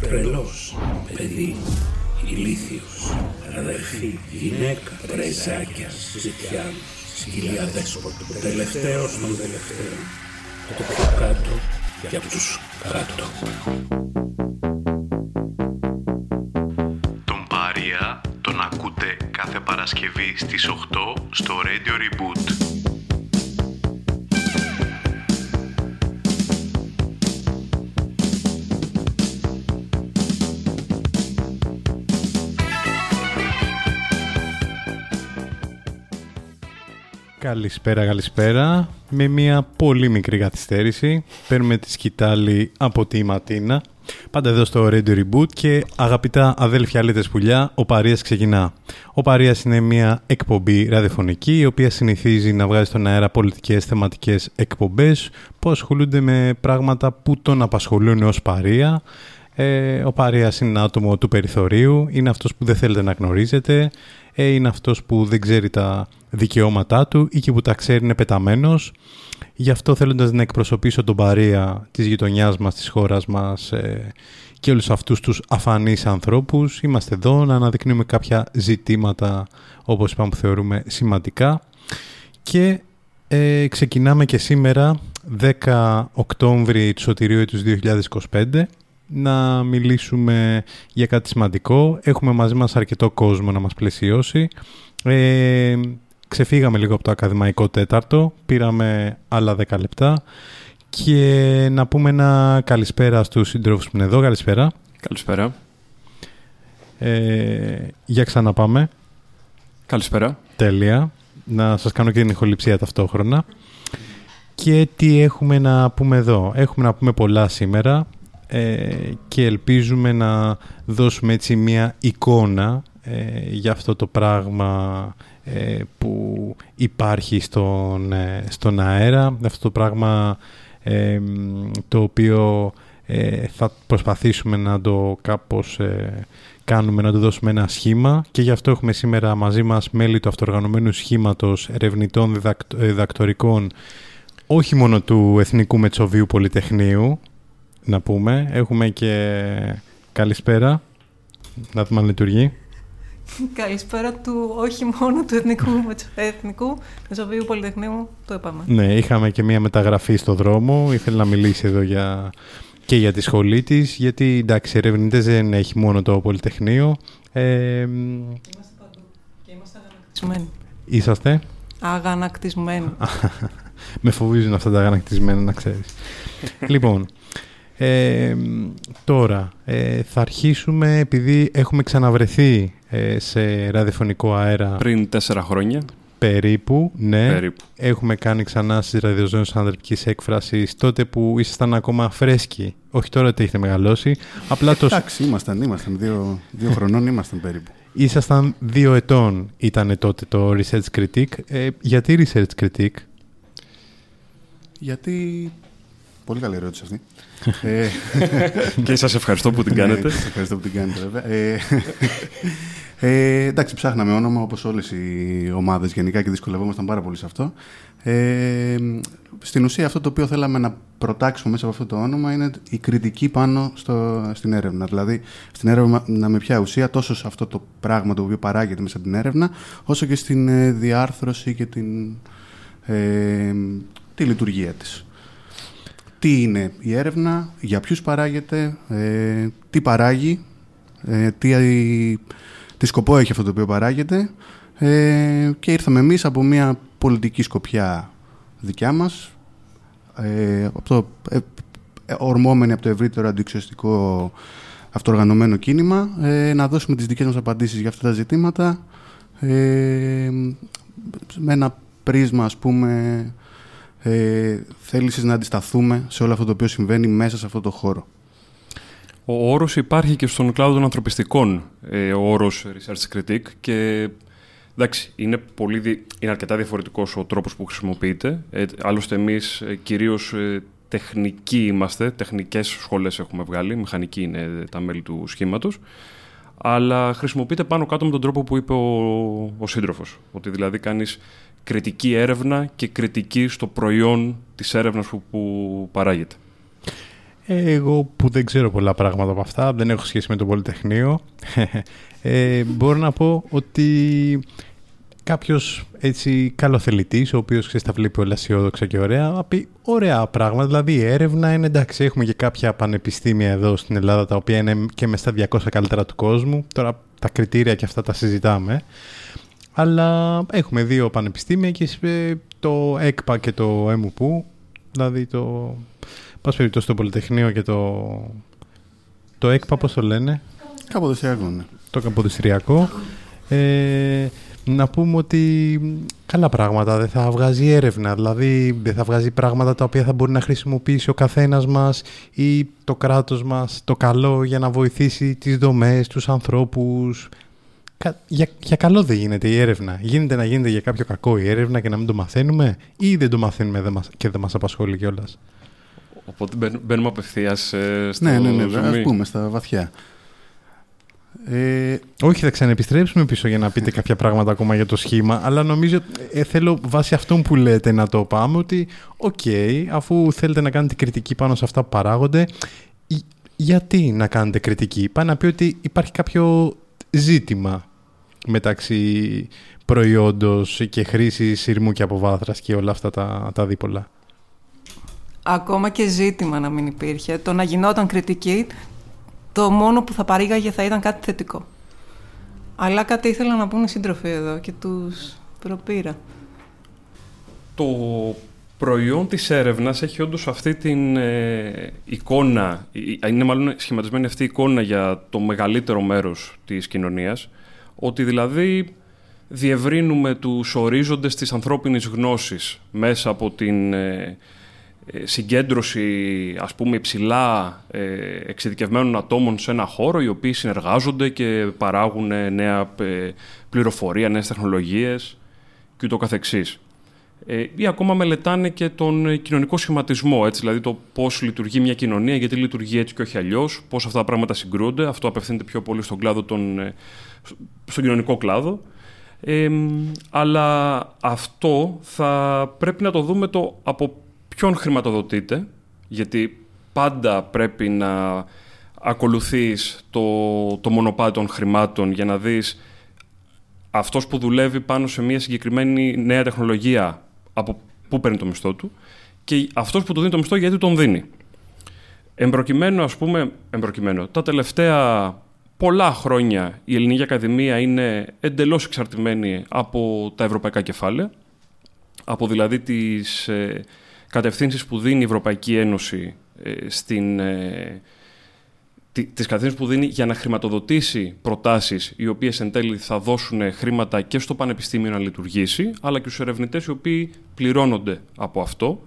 τρελός, παιδί, ηλίθιος, αδερφή, γυναίκα, πρεζάκια, ζητιά, σκυλιά δέσποτο, τελευταίος των τελευταίων, το πιο κάτω για τους κάτω. Τον Παρία τον ακούτε κάθε Παρασκευή στις 8 στο Radio Reboot. Καλησπέρα, καλησπέρα. Με μια πολύ μικρή καθυστέρηση παίρνουμε τη σκητάλη από τη Ματίνα. Πάντα εδώ στο Radio Reboot και αγαπητά αδέλφια αλήτες πουλιά, ο Παρίας ξεκινά. Ο Παρίας είναι μια εκπομπή ραδιοφωνική η οποία συνηθίζει να βγάζει στον αέρα πολιτικές θεματικές εκπομπές που ασχολούνται με πράγματα που τον απασχολούν ως Παρία. Ε, ο Παρίας είναι ένα άτομο του περιθωρίου, είναι αυτός που δεν θέλετε να γνωρίζετε, ε, είναι αυτός που δεν ξέρει τα δικαιώματά του ή και που τα ξέρει είναι πεταμένος. Γι' αυτό θέλοντας να εκπροσωπήσω τον παρέα της γειτονιάς μας, της χώρας μας ε, και όλους αυτούς τους αφανείς ανθρώπους, είμαστε εδώ να αναδεικνύουμε κάποια ζητήματα όπως είπαμε που θεωρούμε σημαντικά και ε, ξεκινάμε και σήμερα 10 Οκτώβρη του Σωτηρίου του 2025 να μιλήσουμε για κάτι σημαντικό. Έχουμε μαζί μας αρκετό κόσμο να μας πλαισιώσει. Ε, ξεφύγαμε λίγο από το ακαδημαϊκό τέταρτο, πήραμε άλλα 10 λεπτά και να πούμε ένα καλησπέρα στους συντρόφους που είναι εδώ. Καλησπέρα. Καλησπέρα. Ε, για ξαναπάμε. Καλησπέρα. Τέλεια. Να σας κάνω και την ηχοληψία ταυτόχρονα. Και τι έχουμε να πούμε εδώ. Έχουμε να πούμε πολλά σήμερα ε, και ελπίζουμε να δώσουμε έτσι μια εικόνα ε, για αυτό το πράγμα ε, που υπάρχει στον, ε, στον αέρα, αυτό το πράγμα το οποίο θα προσπαθήσουμε να το κάπως κάνουμε, να το δώσουμε ένα σχήμα. Και γι' αυτό έχουμε σήμερα μαζί μας μέλη του αυτοργανωμένου σχήματος ερευνητών διδακτορικών όχι μόνο του Εθνικού Μετσοβίου Πολυτεχνείου, να πούμε. Έχουμε και καλησπέρα. Να δούμε αν λειτουργεί. Καλησπέρα του, όχι μόνο του Εθνικού, Εθνικού Μεσοβίου Πολυτεχνείου, το είπαμε. Ναι, είχαμε και μία μεταγραφή στο δρόμο. Ήθελε να μιλήσει εδώ για, και για τη σχολή της, γιατί εντάξει, ερευνητές δεν έχει μόνο το Πολυτεχνείο. Ε, είμαστε παντού και είμαστε αγανακτισμένοι. Είσαστε; Αγανακτισμένοι. Με φοβίζουν αυτά τα αγανακτισμένα, να ξέρεις. λοιπόν, ε, τώρα, ε, θα αρχίσουμε επειδή έχουμε ξαναβρεθεί ε, σε ραδιοφωνικό αέρα. Πριν τέσσερα χρόνια. Περίπου, ναι. Περίπου. Έχουμε κάνει ξανά στις ραδιοζώνες ανδρική έκφρασης τότε που ήσασταν ακόμα φρέσκοι. Όχι τώρα ότι έχετε μεγαλώσει. Απλά το... Εντάξει, ήμασταν, ήμασταν. Δύο, δύο χρονών ήμασταν περίπου. Ήσασταν δύο ετών ήταν τότε το Research Critique. Ε, γιατί Research Critique? Γιατί... Πολύ καλή ερώτηση αυτή. Ε, και σας ευχαριστώ που την κάνετε. Ναι, ευχαριστώ που την κάνετε βέβαια. Ε, ε, εντάξει, ψάχναμε όνομα όπως όλες οι ομάδες γενικά και δυσκολευόμασταν πάρα πολύ σε αυτό. Ε, στην ουσία αυτό το οποίο θέλαμε να προτάξουμε μέσα από αυτό το όνομα είναι η κριτική πάνω στο, στην έρευνα. Δηλαδή στην έρευνα με ποια ουσία τόσο σε αυτό το πράγμα το οποίο παράγεται μέσα από την έρευνα όσο και στην ε, διάρθρωση και την, ε, τη λειτουργία της τι είναι η έρευνα, για ποιους παράγεται, ε, τι παράγει, ε, τι, τι σκοπό έχει αυτό το οποίο παράγεται ε, και ήρθαμε εμείς από μια πολιτική σκοπιά δικιά μας, ε, από το, ε, ορμόμενοι από το ευρύτερο αντιεξιωστικό αυτοργανωμένο κίνημα, ε, να δώσουμε τις δικές μας απαντήσεις για αυτά τα ζητήματα ε, με ένα πρίσμα, ας πούμε, ε, θέλησης να αντισταθούμε σε όλο αυτό το οποίο συμβαίνει μέσα σε αυτό το χώρο. Ο όρος υπάρχει και στον κλάδο των ανθρωπιστικών, ε, ο όρος research critic και εντάξει, είναι, πολύ, δι- είναι αρκετά διαφορετικός ο τρόπος που χρησιμοποιείται. Ε, άλλωστε εμείς ε, κυρίως ε, τεχνικοί είμαστε, τεχνικές σχολές έχουμε βγάλει, μηχανικοί είναι τα μέλη του σχήματος, αλλά χρησιμοποιείται πάνω κάτω με τον τρόπο που είπε ο, ο σύντροφος. Ότι δηλαδή κάνεις κριτική έρευνα και κριτική στο προϊόν της έρευνας που, που παράγεται. Εγώ που δεν ξέρω πολλά πράγματα από αυτά, δεν έχω σχέση με το Πολυτεχνείο, ε, μπορώ να πω ότι κάποιος έτσι καλοθελητής, ο οποίος ξέρεις, τα βλέπει όλα αισιόδοξα και ωραία, θα πει ωραία πράγματα. Δηλαδή η έρευνα είναι εντάξει, έχουμε και κάποια πανεπιστήμια εδώ στην Ελλάδα τα οποία είναι και μες στα 200 καλύτερα του κόσμου. Τώρα τα κριτήρια και αυτά τα συζητάμε. Αλλά έχουμε δύο πανεπιστήμια και ε, το ΕΚΠΑ και το ΕΜΟΥΠΟΥ, δηλαδή το πας περιπτώσει το Πολυτεχνείο και το, το ΕΚΠΑ, πώς το λένε, Καποδιστριακό, ναι. το καποδιστριακό. Ε, να πούμε ότι καλά πράγματα δεν θα βγάζει έρευνα, δηλαδή δεν θα βγάζει πράγματα τα οποία θα μπορεί να χρησιμοποιήσει ο καθένας μας ή το κράτος μας το καλό για να βοηθήσει τις δομές, τους ανθρώπους. Κα- Για, για καλό δεν γίνεται η έρευνα. Γίνεται να γίνεται για κάποιο κακό η έρευνα και να μην το μαθαίνουμε ή δεν το μαθαίνουμε δεν μας- και δεν μας απασχολεί κιόλας. Οπότε μπαίν- μπαίνουμε απευθείας στο Ναι, ναι, ναι, zoom. ας πούμε στα βαθιά. Ε, Όχι, θα ξαναεπιστρέψουμε πίσω για να πείτε κάποια πράγματα ακόμα για το σχήμα, αλλά νομίζω ε, θέλω βάσει αυτών που λέτε να το πάμε ότι οκ, αφού θέλετε να κάνετε κριτική πάνω σε αυτά που παράγονται, ι- γιατί να κάνετε κριτική; Πάει να πει ότι υπάρχει κάποιο ζήτημα μεταξύ προϊόντος και χρήσης σειρμού και αποβάθρας και όλα αυτά τα, τα δίπολα. Ακόμα και ζήτημα να μην υπήρχε. Το να γινόταν κριτική, το μόνο που θα παρήγαγε θα ήταν κάτι θετικό. Αλλά κάτι ήθελα να πούνε οι σύντροφοι εδώ και τους προπήρα. Το προϊόν της έρευνας έχει όντως αυτή την ε, εικόνα, ε, είναι μάλλον σχηματισμένη αυτή η εικόνα για το μεγαλύτερο μέρος της κοινωνίας, ότι δηλαδή διευρύνουμε τους ορίζοντες της ανθρώπινης γνώσης μέσα από την ε, ε, συγκέντρωση ας πούμε υψηλά ε, εξειδικευμένων ατόμων σε ένα χώρο οι οποίοι συνεργάζονται και παράγουν ε, νέα ε, πληροφορία, νέες τεχνολογίες και ούτω καθεξής. Ε, ή ακόμα μελετάνε και τον ε, κοινωνικό σχηματισμό, έτσι, δηλαδή το πώς λειτουργεί μια κοινωνία, γιατί λειτουργεί έτσι και όχι αλλιώς, πώς αυτά τα πράγματα συγκρούνται. Αυτό απευθύνεται πιο πολύ στον, κλάδο των, ε, στον κοινωνικό κλάδο. Ε, αλλά αυτό θα πρέπει να το δούμε το από ποιον χρηματοδοτείται, γιατί πάντα πρέπει να ακολουθείς το, το μονοπάτι των χρημάτων για να δεις αυτός που δουλεύει πάνω σε μια συγκεκριμένη νέα τεχνολογία από πού παίρνει το μισθό του και αυτός που του δίνει το μισθό γιατί τον δίνει. Εμπροκειμένου, ας πούμε, εμπροκειμένου, τα τελευταία πολλά χρόνια η Ελληνική Ακαδημία είναι εντελώς εξαρτημένη από τα ευρωπαϊκά κεφάλαια, από δηλαδή τις ε, κατευθύνσεις που δίνει η Ευρωπαϊκή Ένωση ε, στην, ε, τι- τις κατευθύνσεις που δίνει για να χρηματοδοτήσει προτάσεις οι οποίες εν τέλει θα δώσουν χρήματα και στο πανεπιστήμιο να λειτουργήσει, αλλά και στους ερευνητές οι οποίοι πληρώνονται από αυτό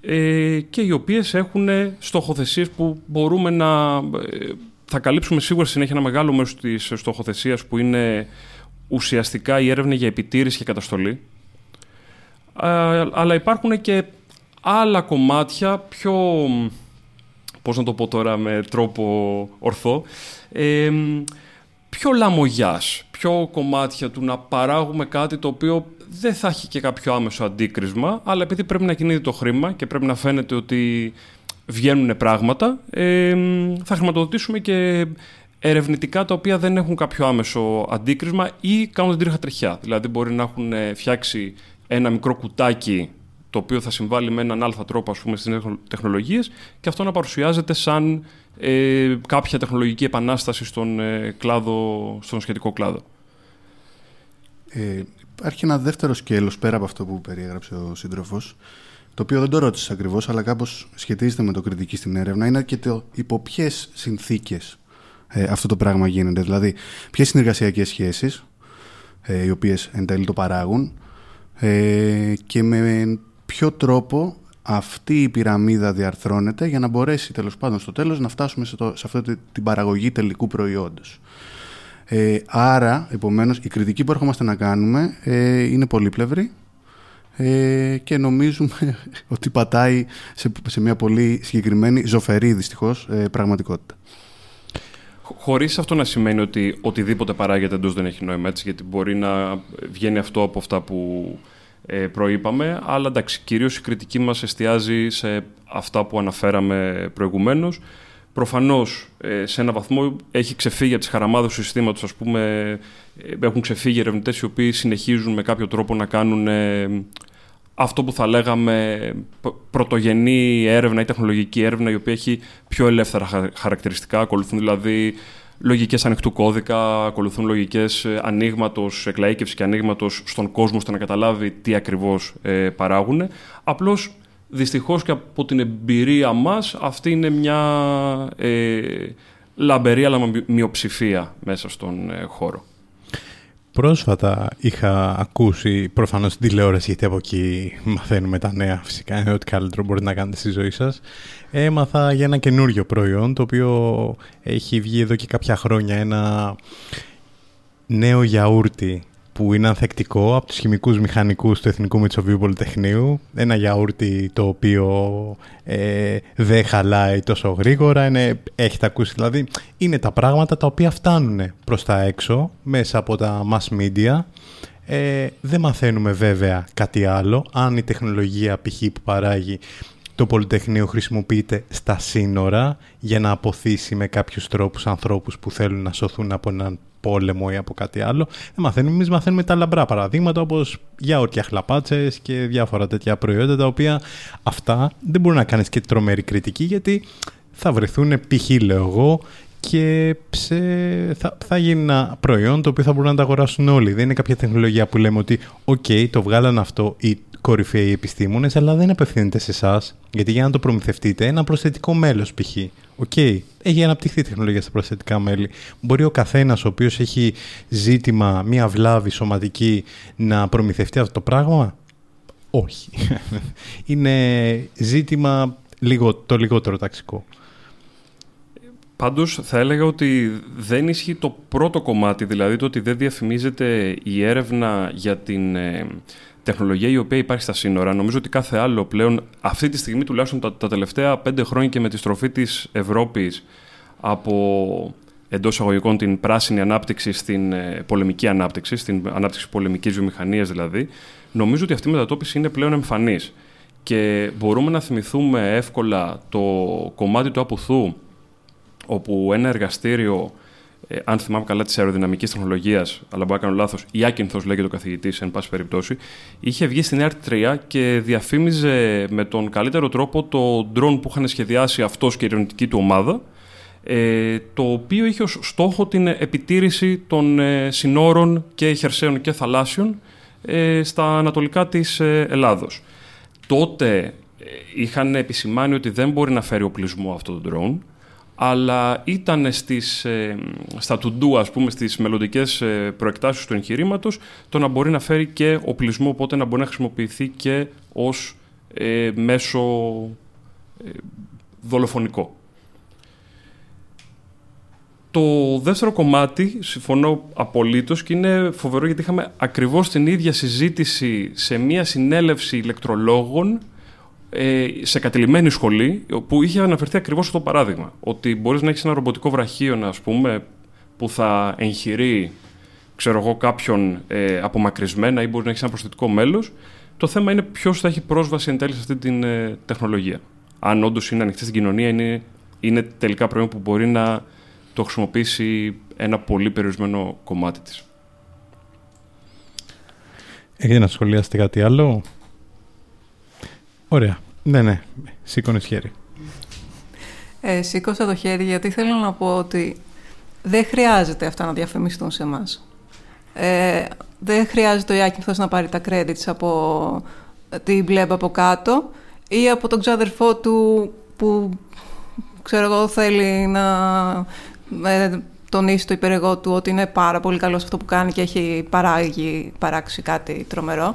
ε, και οι οποίες έχουν στοχοθεσίες που μπορούμε να... ε, θα καλύψουμε σίγουρα στη συνέχεια ένα μεγάλο μέρος της στοχοθεσίας που είναι ουσιαστικά η έρευνα για επιτήρηση και καταστολή. Α, αλλά υπάρχουν και άλλα κομμάτια πιο πώς να το πω τώρα με τρόπο ορθό, ε, πιο λαμογιάς, πιο κομμάτια του να παράγουμε κάτι το οποίο δεν θα έχει και κάποιο άμεσο αντίκρισμα, αλλά επειδή πρέπει να κινείται το χρήμα και πρέπει να φαίνεται ότι βγαίνουν πράγματα, ε, θα χρηματοδοτήσουμε και ερευνητικά τα οποία δεν έχουν κάποιο άμεσο αντίκρισμα ή κάνουν την τρίχα τρεχιά. Δηλαδή μπορεί να έχουν ε, φτιάξει ένα μικρό κουτάκι το οποίο θα συμβάλλει με έναν αλφα τρόπο ας πούμε, στις νέες τεχνολογίες και αυτό να παρουσιάζεται σαν ε, κάποια τεχνολογική επανάσταση στον, ε, κλάδο, στον σχετικό κλάδο. Ε, υπάρχει ένα δεύτερο σκέλος πέρα από αυτό που περιέγραψε ο σύντροφος το οποίο δεν το ρώτησε ακριβώς αλλά κάπως σχετίζεται με το κριτική στην έρευνα είναι και το υπό ποιες συνθήκες ε, αυτό το πράγμα γίνεται δηλαδή ποιες συνεργασιακές σχέσεις ε, οι οποίες εν τέλει το παράγουν ε, και με ποιο τρόπο αυτή η πυραμίδα διαρθρώνεται για να μπορέσει τέλος πάντων στο τέλος να φτάσουμε σε, το, σε αυτή την παραγωγή τελικού προϊόντος. Ε, άρα, επομένως, η κριτική που έρχομαστε να κάνουμε ε, είναι πολύπλευρη ε, και νομίζουμε ότι πατάει σε, σε μια πολύ συγκεκριμένη, ζωφερή δυστυχώς, ε, πραγματικότητα. Χωρίς αυτό να σημαίνει ότι οτιδήποτε παράγεται εντός δεν έχει νόημα, έτσι, γιατί μπορεί να βγαίνει αυτό από αυτά που ε, προείπαμε, αλλά εντάξει, κυρίως η κριτική μας εστιάζει σε αυτά που αναφέραμε προηγουμένως. Προφανώς, ε, σε ένα βαθμό έχει ξεφύγει από τις χαραμάδες του συστήματος, ας πούμε, ε, έχουν ξεφύγει ερευνητές οι οποίοι συνεχίζουν με κάποιο τρόπο να κάνουν αυτό που θα λέγαμε πρωτογενή έρευνα ή τεχνολογική έρευνα η οποία έχει πιο ελεύθερα χαρακτηριστικά, ακολουθούν δηλαδή λογικές ανοιχτού κώδικα, ακολουθούν λογικές ε, ανοίγματος, εκλαίκευσης και ανοίγματος στον κόσμο ώστε να καταλάβει τι ακριβώς ε, παράγουν. Απλώς δυστυχώς και από την εμπειρία μας αυτή είναι μια ε, λαμπερή αλλά μειοψηφία μέσα στον ε, χώρο. Πρόσφατα είχα ακούσει προφανώς την τηλεόραση γιατί από εκεί μαθαίνουμε τα νέα φυσικά είναι ό,τι καλύτερο μπορείτε να κάνετε στη ζωή σας έμαθα για ένα καινούριο προϊόν το οποίο έχει βγει εδώ και κάποια χρόνια ένα νέο γιαούρτι που είναι ανθεκτικό από τους χημικούς μηχανικούς του Εθνικού Μητσοβίου Πολυτεχνείου. Ένα γιαούρτι το οποίο ε, δεν χαλάει τόσο γρήγορα, είναι, έχετε ακούσει δηλαδή. Είναι τα πράγματα τα οποία φτάνουν προς τα έξω μέσα από τα mass media. Ε, δεν μαθαίνουμε βέβαια κάτι άλλο. Αν η τεχνολογία π.χ. που παράγει το Πολυτεχνείο χρησιμοποιείται στα σύνορα για να αποθήσει με κάποιους τρόπους ανθρώπους που θέλουν να σωθούν από έναν πόλεμο ή από κάτι άλλο. Δεν μαθαίνουμε, εμείς μαθαίνουμε τα λαμπρά παραδείγματα όπως γιαούρτια χλαπάτσες και διάφορα τέτοια προϊόντα τα οποία αυτά δεν μπορεί να κάνεις και τρομερή κριτική γιατί θα βρεθούν π.χ. λέω εγώ και σε, θα, θα γίνει ένα προϊόν το οποίο θα μπορούν να τα αγοράσουν όλοι. Δεν είναι κάποια τεχνολογία που λέμε ότι «OK, το βγάλαν αυτό» οι κορυφαίοι επιστήμονες, αλλά δεν απευθύνεται σε εσάς, γιατί για να το προμηθευτείτε, ένα προσθετικό μέλος π.χ. OK, okay. έχει αναπτυχθεί τεχνολογία στα προσθετικά μέλη. Μπορεί ο καθένας ο οποίος έχει ζήτημα, μία βλάβη σωματική, να προμηθευτεί αυτό το πράγμα; Όχι. Είναι ζήτημα λίγο, το λιγότερο ταξικό. Πάντως θα έλεγα ότι δεν ισχύει το πρώτο κομμάτι, δηλαδή το ότι δεν διαφημίζεται η έρευνα για την ε, τεχνολογία η οποία υπάρχει στα σύνορα. Νομίζω ότι κάθε άλλο πλέον, αυτή τη στιγμή τουλάχιστον τα, τα τελευταία πέντε χρόνια και με τη στροφή της Ευρώπης από εντός εισαγωγικών την πράσινη ανάπτυξη στην ε, πολεμική ανάπτυξη, στην ανάπτυξη πολεμικής βιομηχανίας δηλαδή, νομίζω ότι αυτή η μετατόπιση είναι πλέον εμφανής. Και μπορούμε να θυμηθούμε εύκολα το κομμάτι του Απουθού, όπου ένα εργαστήριο ε, αν θυμάμαι καλά, της αεροδυναμικής τεχνολογίας, αλλά μπορεί να κάνω λάθος, η Άκυνθος λέγεται ο καθηγητής, εν πάση περιπτώσει, είχε βγει στην ΕΡΤ3 και διαφήμιζε με τον καλύτερο τρόπο το drone που είχαν σχεδιάσει αυτός και η ερευνητική του ομάδα, ε, το οποίο είχε ως στόχο την επιτήρηση των ε, συνόρων και χερσαίων και θαλάσσιων ε, στα ανατολικά της ε, Ελλάδος. Τότε ε, είχαν επισημάνει ότι δεν μπορεί να φέρει οπλισμό αυτό το drone, αλλά ήταν στις, ε, στα to ας πούμε, στις μελλοντικές ε, προεκτάσεις του εγχειρήματος το να μπορεί να φέρει και οπλισμό, οπότε να μπορεί να χρησιμοποιηθεί και ως ε, μέσο ε, δολοφονικό. Το δεύτερο κομμάτι, συμφωνώ απολύτως και είναι φοβερό γιατί είχαμε ακριβώς την ίδια συζήτηση σε μια συνέλευση ηλεκτρολόγων ε, σε κατηλημένη σχολή που είχε αναφερθεί ακριβώς αυτό το παράδειγμα. Ότι μπορείς να έχεις ένα ρομποτικό βραχείο, ας πούμε, που θα εγχειρεί ξέρω εγώ, κάποιον ε, απομακρυσμένα ή μπορείς να έχεις ένα προσθετικό μέλος. Το θέμα είναι ποιος θα έχει πρόσβαση εν τέλει σε αυτή την ε, τεχνολογία. Αν όντως είναι ανοιχτή στην κοινωνία, είναι, είναι τελικά προϊόν που μπορεί να το χρησιμοποιήσει ένα πολύ περιορισμένο κομμάτι της. Έχετε να σχολιάσετε κάτι άλλο; Ωραία. Ναι, ναι. Σήκωνε χέρι. Ε, σήκωσα το χέρι γιατί θέλω να πω ότι δεν χρειάζεται αυτά να διαφημιστούν σε εμάς. Ε, δεν χρειάζεται ο Ιάκυνθος να πάρει τα credits από την μπλέμπα από κάτω ή από τον ξάδερφό του που ξέρω εγώ θέλει να ε, τονίσει το υπερεγό του ότι είναι πάρα πολύ καλό αυτό που κάνει και έχει παράγει, παράξει κάτι τρομερό.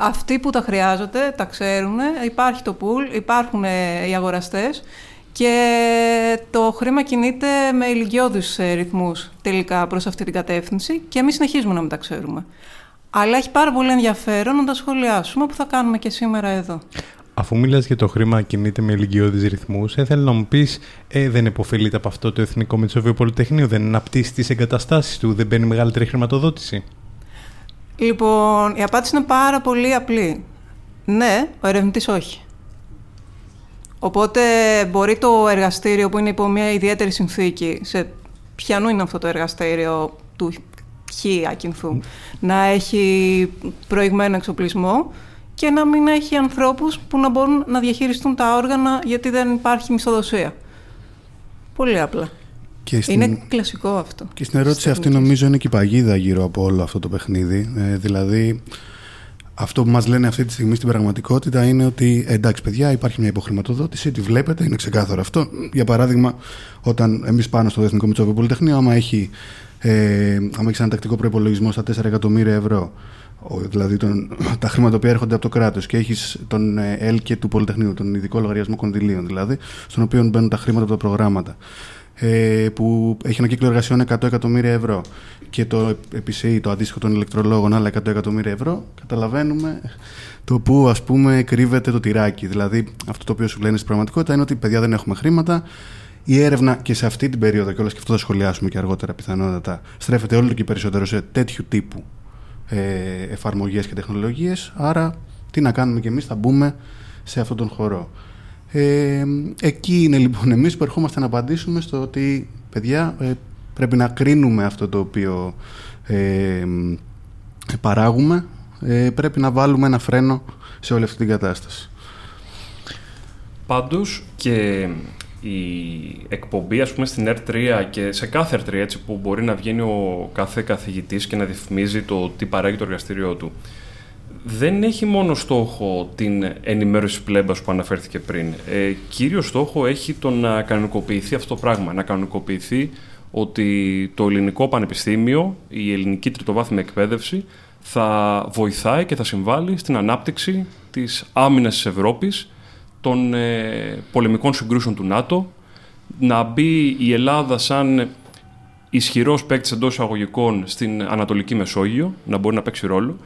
Αυτοί που τα χρειάζονται, τα ξέρουν, υπάρχει το pool, υπάρχουν οι αγοραστές και το χρήμα κινείται με ηλικιώδεις ε, ρυθμούς τελικά προς αυτή την κατεύθυνση και εμείς συνεχίζουμε να μην τα ξέρουμε. Αλλά έχει πάρα πολύ ενδιαφέρον να τα σχολιάσουμε που θα κάνουμε και σήμερα εδώ. Αφού μιλάς για το χρήμα κινείται με ηλικιώδεις ρυθμούς, ήθελα να μου πεις, ε, δεν υποφελείται από αυτό το Εθνικό Μετσοβείο Πολυτεχνείο, δεν αναπτύσσει τις εγκαταστάσεις του, δεν παίρνει μεγαλύτερη χρηματοδότηση; Λοιπόν, η απάντηση είναι πάρα πολύ απλή. Ναι, ο ερευνητής όχι. Οπότε μπορεί το εργαστήριο που είναι υπό μια ιδιαίτερη συνθήκη, σε ποιανού είναι αυτό το εργαστήριο του χ ακινθού, να έχει προηγμένο εξοπλισμό και να μην έχει ανθρώπους που να μπορούν να διαχειριστούν τα όργανα γιατί δεν υπάρχει μισθοδοσία. Πολύ απλά. Και στην... Είναι κλασικό αυτό. Και στην ερώτηση αυτή νομίζω είναι και η παγίδα γύρω από όλο αυτό το παιχνίδι. Ε, δηλαδή αυτό που μας λένε αυτή τη στιγμή στην πραγματικότητα είναι ότι εντάξει, παιδιά, υπάρχει μια υποχρηματοδότηση, τη βλέπετε, είναι ξεκάθαρο αυτό. Για παράδειγμα, όταν εμείς πάνω στο Εθνικό Μητσόβιο Πολυτεχνείο, άμα έχει, ε, άμα έχεις ένα τακτικό προπολογισμό στα 4 εκατομμύρια ευρώ, δηλαδή τον, τα χρήματα που έρχονται από το κράτος και έχεις τον ε, ΕΛΚΕ του Πολυτεχνείου, τον ειδικό λογαριασμό κονδυλίων δηλαδή, στον οποίο μπαίνουν τα χρήματα από τα προγράμματα ε, που έχει ένα κύκλο εργασιών 100 εκατομμύρια ευρώ και το επισύει το αντίστοιχο των ηλεκτρολόγων άλλα 100 εκατομμύρια ευρώ, καταλαβαίνουμε το που ας πούμε κρύβεται το τυράκι. Δηλαδή αυτό το οποίο σου λένε στην πραγματικότητα είναι ότι παιδιά δεν έχουμε χρήματα, η έρευνα και σε αυτή την περίοδο, και όλα και αυτό θα σχολιάσουμε και αργότερα πιθανότατα, στρέφεται όλο και περισσότερο σε τέτοιου τύπου ε, εφαρμογές και τεχνολογίες, άρα τι να κάνουμε κι εμείς, θα μπούμε σε αυτόν τον χώρο. Ε, εκεί είναι λοιπόν εμείς που ερχόμαστε να απαντήσουμε στο ότι παιδιά ε, πρέπει να κρίνουμε αυτό το οποίο ε, παράγουμε ε, πρέπει να βάλουμε ένα φρένο σε όλη αυτή την κατάσταση. Πάντως και η εκπομπή ας πούμε στην R3 και σε κάθε R3 έτσι, που μπορεί να βγαίνει ο κάθε καθηγητής και να διαφημίζει το τι παράγει το εργαστήριό του δεν έχει μόνο στόχο την ενημέρωση πλέμπας που αναφέρθηκε πριν. Ε, κύριο στόχο έχει το να κανονικοποιηθεί αυτό το πράγμα. Να κανονικοποιηθεί ότι το ελληνικό πανεπιστήμιο, η ελληνική τριτοβάθμια εκπαίδευση θα βοηθάει και θα συμβάλλει στην ανάπτυξη της άμυνας της Ευρώπης, των ε, πολεμικών συγκρούσεων του ΝΑΤΟ, να μπει η Ελλάδα σαν ισχυρός παίκτης εντός εισαγωγικών στην Ανατολική Μεσόγειο, να μπορεί να παίξει ρόλο,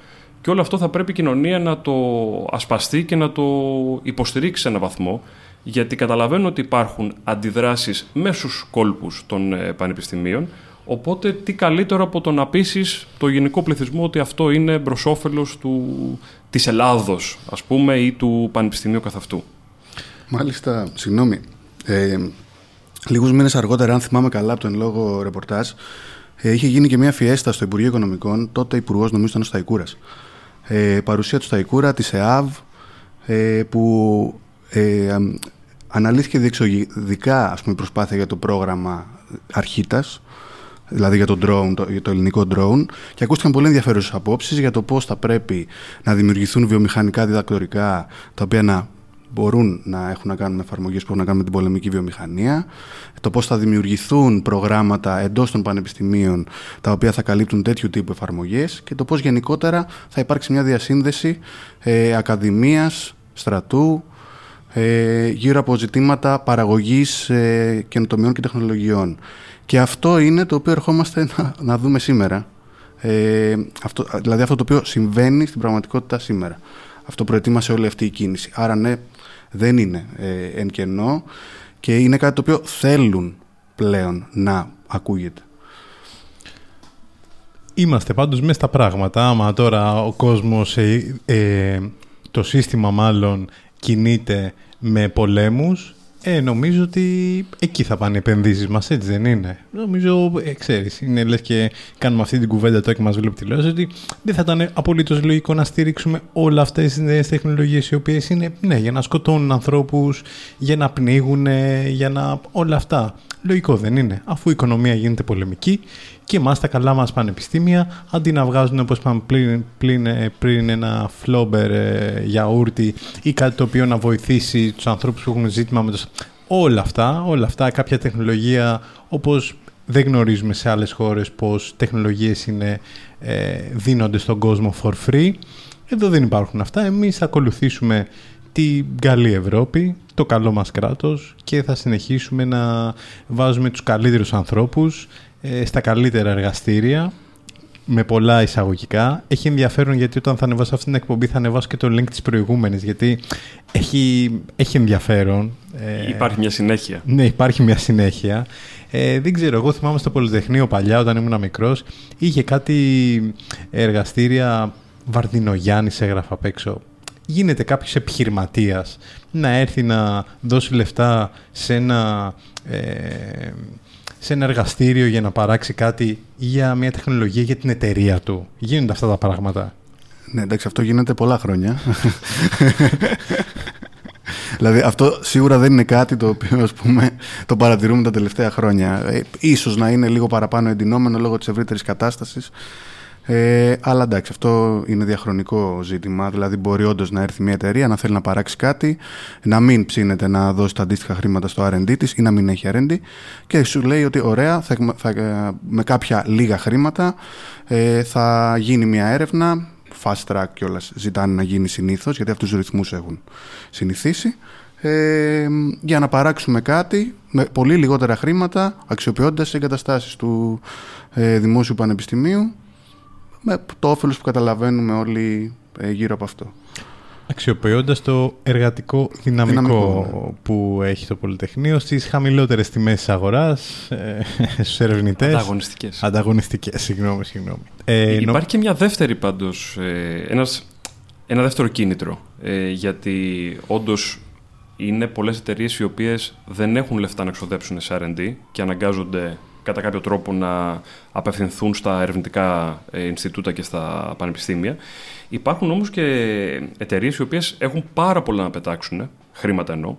και όλο αυτό θα πρέπει η κοινωνία να το ασπαστεί και να το υποστηρίξει σε έναν βαθμό, γιατί καταλαβαίνω ότι υπάρχουν αντιδράσεις μέσους κόλπους των ε, πανεπιστημίων, οπότε τι καλύτερο από το να πείσεις το γενικό πληθυσμό ότι αυτό είναι προ όφελος της Ελλάδος, ας πούμε, ή του πανεπιστημίου καθ' αυτού; Μάλιστα, συγγνώμη. Ε, λίγους μήνες αργότερα, αν θυμάμαι καλά από τον λόγο ρεπορτάζ, ε, είχε γίνει και μια φιέστα στο Υπουργείο Οικονομικών, τότε υπουργός νομίζω ήταν ο Σταϊκούρας ε, παρουσία του Σταϊκούρα, της ΕΑΒ, ε, που ε, αναλύθηκε διεξοδικά ας πούμε, προσπάθεια για το πρόγραμμα Αρχίτας, δηλαδή για το, drone, το, για το ελληνικό drone, και ακούστηκαν πολύ ενδιαφέρουσες απόψεις για το πώς θα πρέπει να δημιουργηθούν βιομηχανικά διδακτορικά τα οποία να μπορούν να έχουν να κάνουν εφαρμογές που έχουν να κάνουν με την πολεμική βιομηχανία, το πώς θα δημιουργηθούν προγράμματα εντός των πανεπιστημίων τα οποία θα καλύπτουν τέτοιου τύπου εφαρμογές και το πώς γενικότερα θα υπάρξει μια διασύνδεση ε, ακαδημίας, στρατού, ε, γύρω από ζητήματα παραγωγής ε, καινοτομιών και τεχνολογιών. Και αυτό είναι το οποίο ερχόμαστε να, να δούμε σήμερα. Ε, αυτό, δηλαδή αυτό το οποίο συμβαίνει στην πραγματικότητα σήμερα. Αυτό προετοίμασε όλη αυτή η κίνηση. Άρα ναι, δεν είναι ε, εν κενό και είναι κάτι το οποίο θέλουν πλέον να ακούγεται. Είμαστε πάντως μέσα στα πράγματα. Άμα τώρα ο κόσμος, ε, ε, το σύστημα μάλλον κινείται με πολέμους, ε, νομίζω ότι εκεί θα πάνε οι επενδύσεις μας, έτσι δεν είναι. Νομίζω, ε, ξέρεις, είναι λες και κάνουμε αυτή την κουβέντα τώρα και μας βλέπει τηλεόραση, ότι δεν θα ήταν απολύτως λογικό να στηρίξουμε όλα αυτές τις νέες τεχνολογίες οι οποίες είναι ναι, για να σκοτώνουν ανθρώπους, για να πνίγουν, για να. όλα αυτά. Λογικό δεν είναι. Αφού η οικονομία γίνεται πολεμική και εμά τα καλά μας πανεπιστήμια, αντί να βγάζουν όπως είπαμε πριν, πριν ένα φλόμπερ ε, γιαούρτι ή κάτι το οποίο να βοηθήσει τους ανθρώπους που έχουν ζήτημα με το. Όλα αυτά, όλα αυτά, κάποια τεχνολογία όπως δεν γνωρίζουμε σε άλλες χώρες πως τεχνολογίες είναι, ε, δίνονται στον κόσμο for free. Εδώ δεν υπάρχουν αυτά. Εμείς θα ακολουθήσουμε την καλή Ευρώπη, το καλό μας κράτος και θα συνεχίσουμε να βάζουμε τους καλύτερους ανθρώπους ε, στα καλύτερα εργαστήρια με πολλά εισαγωγικά. Έχει ενδιαφέρον γιατί όταν θα ανεβάσω αυτή την εκπομπή θα ανεβάσω και το link της προηγούμενης γιατί έχει, έχει ενδιαφέρον. Ε, υπάρχει μια συνέχεια. Ναι, υπάρχει μια συνέχεια. Ε, δεν ξέρω, εγώ θυμάμαι στο Πολυτεχνείο παλιά όταν ήμουν μικρός είχε κάτι εργαστήρια Βαρδινογιάννης έγραφα απ' έξω γίνεται κάποιος επιχειρηματίας να έρθει να δώσει λεφτά σε ένα, ε, σε ένα εργαστήριο για να παράξει κάτι για μια τεχνολογία για την εταιρεία του. Γίνονται αυτά τα πράγματα. Ναι, εντάξει, αυτό γίνεται πολλά χρόνια. δηλαδή αυτό σίγουρα δεν είναι κάτι το οποίο ας πούμε, το παρατηρούμε τα τελευταία χρόνια. Ε, ίσως να είναι λίγο παραπάνω εντυνόμενο λόγω της ευρύτερης κατάστασης ε, αλλά εντάξει, αυτό είναι διαχρονικό ζήτημα. Δηλαδή, μπορεί όντως να έρθει μια εταιρεία να θέλει να παράξει κάτι, να μην ψήνεται να δώσει τα αντίστοιχα χρήματα στο RD της ή να μην έχει RD και σου λέει ότι ωραία, θα, θα, με κάποια λίγα χρήματα ε, θα γίνει μια έρευνα. Fast track κιόλας ζητάνε να γίνει συνήθως, γιατί αυτούς τους ρυθμούς έχουν συνηθίσει. Ε, για να παράξουμε κάτι με πολύ λιγότερα χρήματα, αξιοποιώντας εγκαταστάσεις του ε, Δημόσιου Πανεπιστημίου με το όφελος που καταλαβαίνουμε όλοι ε, γύρω από αυτό. Αξιοποιώντας το εργατικό δυναμικό, ναι. που έχει το Πολυτεχνείο στις χαμηλότερες τιμές της αγοράς, ε, στους ερευνητές. Ανταγωνιστικές. Ανταγωνιστικές, συγγνώμη, συγγνώμη. Ε, Υπάρχει και μια δεύτερη πάντως, ε, ένας, ένα δεύτερο κίνητρο, ε, γιατί όντως είναι πολλές εταιρείες οι οποίες δεν έχουν λεφτά να εξοδέψουν σε R&D και αναγκάζονται κατά κάποιο τρόπο να απευθυνθούν στα ερευνητικά ε, Ινστιτούτα και στα πανεπιστήμια. Υπάρχουν όμως και εταιρείες οι οποίες έχουν πάρα πολλά να πετάξουν, χρήματα εννοώ,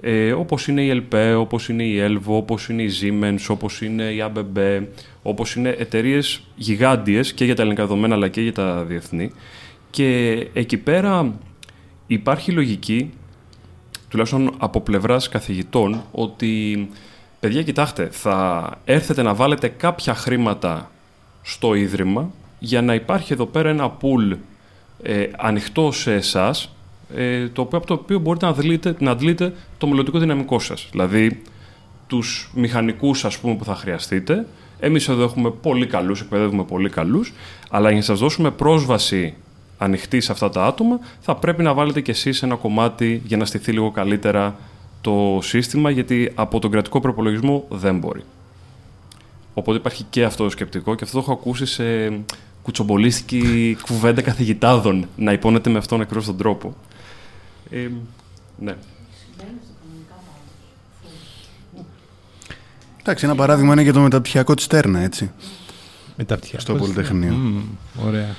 ε, όπως είναι η ΕΛΠΕ, όπως είναι η ΕΛΒΟ, όπως είναι η Siemens, όπως είναι η ABB, όπως είναι εταιρείες γιγάντιες και για τα ελληνικά δεδομένα αλλά και για τα διεθνή. Και εκεί πέρα υπάρχει λογική, τουλάχιστον από πλευράς καθηγητών, ότι παιδιά κοιτάξτε, θα έρθετε να βάλετε κάποια χρήματα στο Ίδρυμα για να υπάρχει εδώ πέρα ένα pool ε, ανοιχτό σε εσάς, ε, το οποίο, από το οποίο μπορείτε να αντλείτε, να αντλείτε το μελλοντικό δυναμικό σας. Δηλαδή, τους μηχανικούς ας πούμε, που θα χρειαστείτε. Εμείς εδώ έχουμε πολύ καλούς, εκπαιδεύουμε πολύ καλούς, αλλά για να σας δώσουμε πρόσβαση ανοιχτή σε αυτά τα άτομα, θα πρέπει να βάλετε κι εσείς ένα κομμάτι για να στηθεί λίγο καλύτερα το σύστημα, γιατί από τον κρατικό προπολογισμό δεν μπορεί. Οπότε υπάρχει και αυτό το σκεπτικό και αυτό το έχω ακούσει σε κουτσομπολίστικη κουβέντα καθηγητάδων να υπόνεται με αυτόν ακριβώς τον τρόπο. Ε, ναι. Εντάξει, ένα παράδειγμα είναι και το μεταπτυχιακό της Τέρνα, έτσι. Μεταπτυχιακό. Στο Πολυτεχνείο. Mm, ωραία.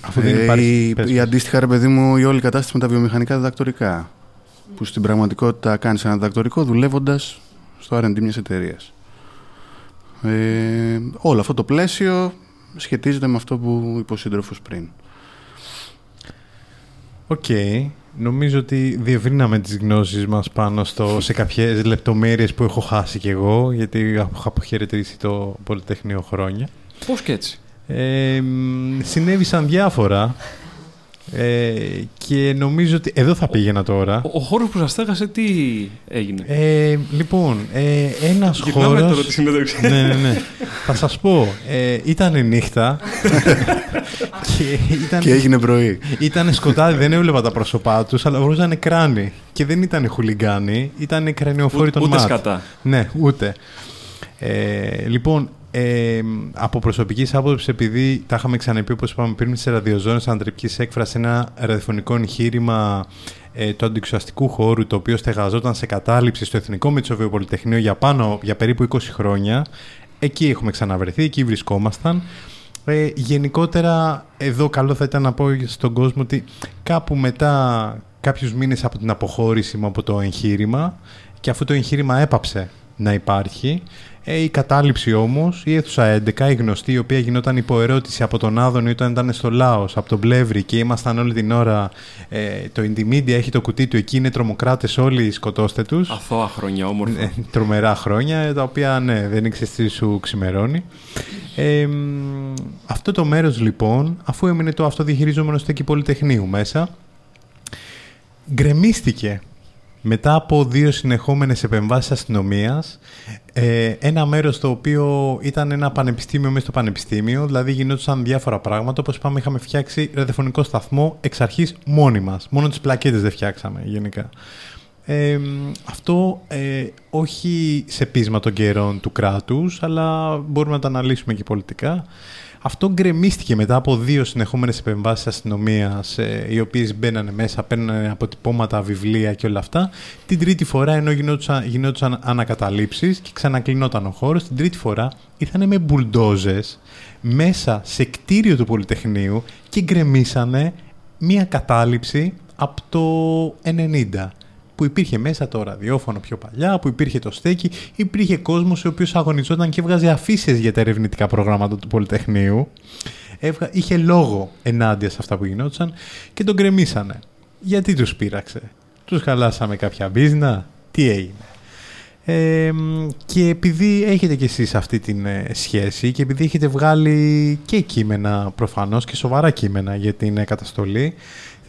Αφού δεν ε, υπάρχει, η, η αντίστοιχα, ρε παιδί μου, η όλη κατάσταση με τα βιομηχανικά διδακτορικά που στην πραγματικότητα κάνεις ένα διδακτορικό δουλεύοντας στο R&D μιας εταιρείας. Ε, όλο αυτό το πλαίσιο σχετίζεται με αυτό που είπε ο σύντροφος πριν. Οκ. Νομίζω ότι διευρύναμε τις γνώσεις μας πάνω στο, σε κάποιες λεπτομέρειες που έχω χάσει κι εγώ, γιατί έχω αποχαιρετήσει το Πολυτεχνείο χρόνια. Πώς και έτσι; Ε, συνέβησαν διάφορα. Ε, και νομίζω ότι εδώ θα πήγαινα τώρα. Ο, ο χώρος που σας στέγασε, τι έγινε; Ε, λοιπόν, ε, ένας χώρο. τώρα τη συνέντευξη. ναι, ναι, ναι. θα σας πω. Ε, ήταν νύχτα. και, ήταν, και έγινε πρωί. Ήταν σκοτάδι, δεν έβλεπα τα πρόσωπά τους, αλλά βρούζανε κράνη. Και δεν ήταν χουλιγκάνοι, ήταν κρανιοφόροι των Ούτε σκατά. Ναι, ούτε. Ε, λοιπόν, ε, από προσωπικής άποψης, επειδή τα είχαμε ξαναπεί όπως είπαμε πριν σε ραδιοζώνες αντρική έκφρασης, ένα ραδιοφωνικό εγχείρημα ε, του αντιξουαστικού χώρου, το οποίο στεγαζόταν σε κατάληψη στο Εθνικό Μητσοβείο Πολυτεχνείο για, πάνω, για περίπου 20 χρόνια. Εκεί έχουμε ξαναβρεθεί, εκεί βρισκόμασταν. Ε, γενικότερα, εδώ καλό θα ήταν να πω στον κόσμο ότι κάπου μετά κάποιους μήνες από την αποχώρηση μου από το εγχείρημα και αφού το εγχείρημα έπαψε να υπάρχει. Ε, η κατάληψη όμως, η αίθουσα 11, η γνωστή, η οποία γινόταν υποερώτηση από τον Άδωνη όταν ήταν στο Λάος, από τον Πλεύρη και ήμασταν όλη την ώρα. Ε, το Intimedia έχει το κουτί του, εκεί είναι τρομοκράτες όλοι, σκοτώστε τους. Αθώα χρόνια, όμορφα. Ε, τρομερά χρόνια, τα οποία ναι, δεν ήξερες τι σου ξημερώνει. Ε, αυτό το μέρος λοιπόν, αφού έμεινε το αυτοδιαχειριζόμενο στέκι Πολυτεχνείου μέσα, γκρεμίστηκε μετά από δύο συνεχόμενες επεμβάσεις αστυνομίας, ε, ένα μέρος το οποίο ήταν ένα πανεπιστήμιο μέσα στο πανεπιστήμιο, δηλαδή γινόντουσαν διάφορα πράγματα, όπως είπαμε είχαμε φτιάξει ραδιοφωνικό σταθμό εξ αρχής μόνοι μας. Μόνο τις πλακέτες δεν φτιάξαμε γενικά. Ε, αυτό ε, όχι σε πείσμα των καιρών του κράτους, αλλά μπορούμε να το αναλύσουμε και πολιτικά. Αυτό γκρεμίστηκε μετά από δύο συνεχόμενες επεμβάσεις αστυνομίας, ε, οι οποίες μπαίνανε μέσα, παίρνανε αποτυπώματα, βιβλία και όλα αυτά. Την τρίτη φορά, ενώ γινόντουσαν, γινόντουσαν ανακαταλήψεις και ξανακλεινόταν ο χώρος, την τρίτη φορά ήρθαν με μπουλντόζες μέσα σε κτίριο του Πολυτεχνείου και γκρεμίσανε μία κατάληψη από το 90 που υπήρχε μέσα το ραδιόφωνο πιο παλιά, που υπήρχε το στέκι, υπήρχε κόσμος ο οποίος αγωνιζόταν και έβγαζε αφήσει για τα ερευνητικά προγράμματα του Πολυτεχνείου. Είχε λόγο ενάντια σε αυτά που γινόταν και τον κρεμίσανε. Γιατί τους πείραξε, τους χαλάσαμε κάποια μπίζνα, τι έγινε; Ε, και επειδή έχετε κι εσείς αυτή την ε, σχέση και επειδή έχετε βγάλει και κείμενα προφανώς και σοβαρά κείμενα για την ε, καταστολή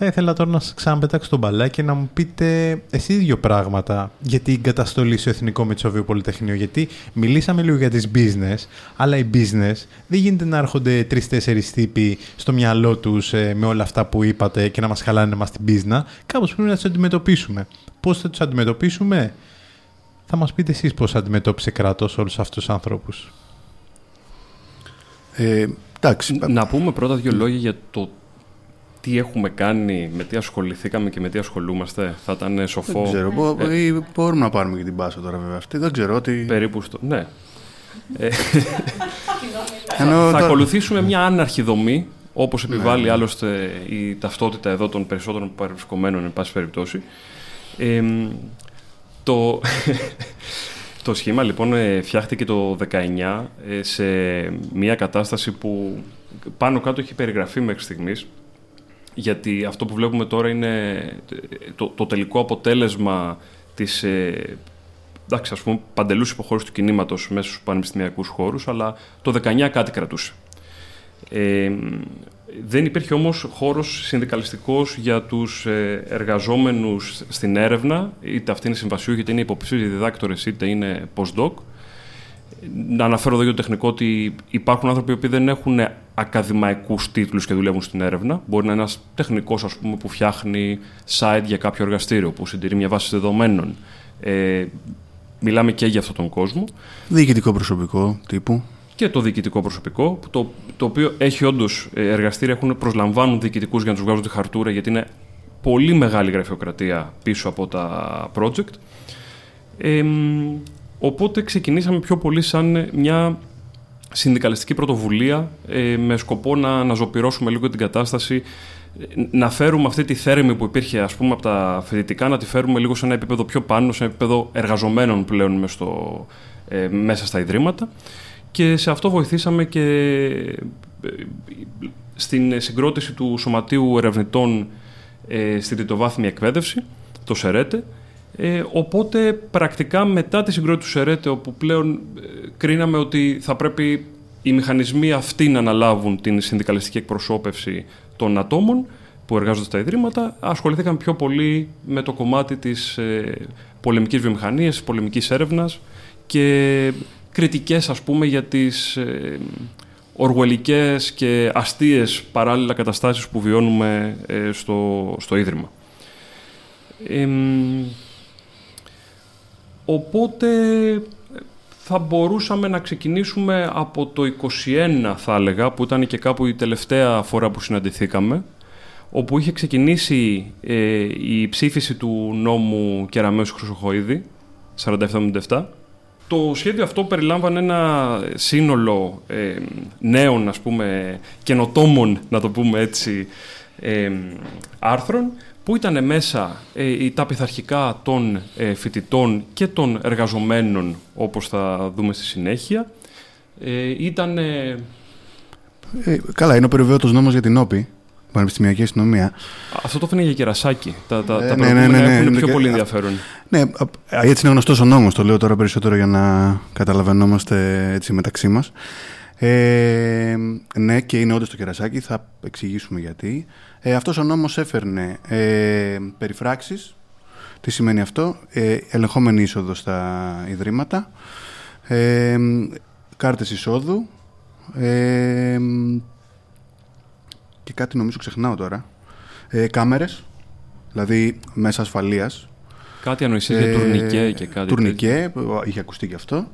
θα ήθελα τώρα να σας ξαναπετάξω τον μπαλάκι και να μου πείτε εσείς δύο πράγματα για την καταστολή στο Εθνικό Μετσόβιο Πολυτεχνείο. Γιατί μιλήσαμε λίγο για τις business, αλλά οι business δεν γίνεται να έρχονται τρει-τέσσερι τύποι στο μυαλό τους ε, με όλα αυτά που είπατε και να μας χαλάνε μας την business. Κάπως πρέπει να τους αντιμετωπίσουμε. Πώς θα τους αντιμετωπίσουμε, θα μας πείτε εσείς πώς αντιμετώπισε κράτος όλους αυτούς τους ανθρώπους. Ε, εντάξει. Να πούμε πρώτα δύο λόγια για το τι έχουμε κάνει, με τι ασχοληθήκαμε και με τι ασχολούμαστε, θα ήταν σοφό. Δεν ξέρω. Ε, μπορούμε να πάρουμε και την πάσα τώρα, βέβαια. Αυτή. Δεν ξέρω ότι. Περίπου στο. Ναι. Ε, θα, ακολουθήσουμε μια άναρχη δομή, όπως ναι, επιβάλλει ναι. άλλωστε η ταυτότητα εδώ των περισσότερων παρευρισκομένων, εν πάση περιπτώσει. Ε, το, το σχήμα λοιπόν ε, φτιάχτηκε το 19 σε μια κατάσταση που πάνω κάτω έχει περιγραφεί μέχρι στιγμής γιατί αυτό που βλέπουμε τώρα είναι το, το τελικό αποτέλεσμα της ε, εντάξει, ας πούμε, παντελούς υποχώρησης του κινήματος μέσα στους πανεπιστημιακούς χώρους, αλλά το 19 κάτι κρατούσε. Ε, δεν υπήρχε όμως χώρος συνδικαλιστικός για τους ε, εργαζόμενους στην έρευνα, είτε αυτή είναι συμβασιού, είτε είναι υποψήφιοι διδάκτορες, είτε είναι postdoc, να αναφέρω εδώ για το τεχνικό ότι υπάρχουν άνθρωποι που δεν έχουν ακαδημαϊκούς τίτλους και δουλεύουν στην έρευνα. Μπορεί να είναι ένας τεχνικός που φτιάχνει site για κάποιο εργαστήριο, που συντηρεί μια βάση δεδομένων. Ε, μιλάμε και για αυτόν τον κόσμο. Διοικητικό προσωπικό τύπου. Και το διοικητικό προσωπικό, το, το οποίο έχει όντως ε, εργαστήρια, έχουν, προσλαμβάνουν διοικητικούς για να τους βγάζουν τη χαρτούρα, γιατί είναι πολύ μεγάλη γραφειοκρατία πίσω από τα project. Ε, Οπότε ξεκινήσαμε πιο πολύ σαν μια συνδικαλιστική πρωτοβουλία ε, με σκοπό να, να ζωπηρώσουμε λίγο την κατάσταση, να φέρουμε αυτή τη θέρμη που υπήρχε ας πούμε από τα φοιτητικά, να τη φέρουμε λίγο σε ένα επίπεδο πιο πάνω, σε ένα επίπεδο εργαζομένων πλέον μες στο, ε, μέσα στα ιδρύματα. Και σε αυτό βοηθήσαμε και ε, στην συγκρότηση του Σωματείου Ερευνητών ε, στη τριτοβάθμια εκπαίδευση, το ΣΕΡΕΤΕ, ε, οπότε πρακτικά μετά τη συγκρότηση του ΣΕΡΕΤΕ όπου πλέον ε, κρίναμε ότι θα πρέπει οι μηχανισμοί αυτοί να αναλάβουν την συνδικαλιστική εκπροσώπευση των ατόμων που εργάζονται στα ιδρύματα, ασχοληθήκαμε πιο πολύ με το κομμάτι της ε, πολεμικής βιομηχανίας, πολεμικής έρευνας και κριτικές ας πούμε για τις ε, οργουελικές και αστείες παράλληλα καταστάσεις που βιώνουμε ε, στο, στο Ίδρυμα. Οπότε θα μπορούσαμε να ξεκινήσουμε από το 21 θα έλεγα, που ήταν και κάπου η τελευταία φορά που συναντηθήκαμε, όπου είχε ξεκινήσει ε, η ψήφιση του νόμου Κεραμέως Χρυσοχοίδη, 47-77. Το σχέδιο αυτό περιλάμβανε ένα σύνολο ε, νέων, ας πούμε, καινοτόμων, να το πούμε έτσι, ε, άρθρων, που ήταν μέσα ε, τα πειθαρχικά των ε, φοιτητών και των εργαζομένων, όπως θα δούμε στη συνέχεια. Ε, ήταν... Ε, καλά, είναι ο περιβόητος νόμος για την ΟΠΗ, Πανεπιστημιακή αστυνομία. Αυτό το έφερε για κερασάκι. Τα, τα, τα ναι, ναι, ναι, ναι, έχουν πιο πολύ ενδιαφέρον. Ναι, έτσι είναι γνωστός ο νόμος. Το λέω τώρα περισσότερο για να καταλαβαίνόμαστε έτσι μεταξύ μας. Ε, ναι, και είναι όντως το κερασάκι. Θα εξηγήσουμε γιατί. Ε, αυτός ο νόμος έφερνε ε, περιφράξεις. Τι σημαίνει αυτό; Ε, ελεγχόμενη είσοδο στα ιδρύματα. Ε, κάρτες εισόδου. Ε, και κάτι νομίζω ξεχνάω τώρα. Ε, κάμερες. Δηλαδή μέσα ασφαλείας. Κάτι ανοησίες για τουρνικέ και κάτι Τουρνικέ, είχε ακουστεί και αυτό.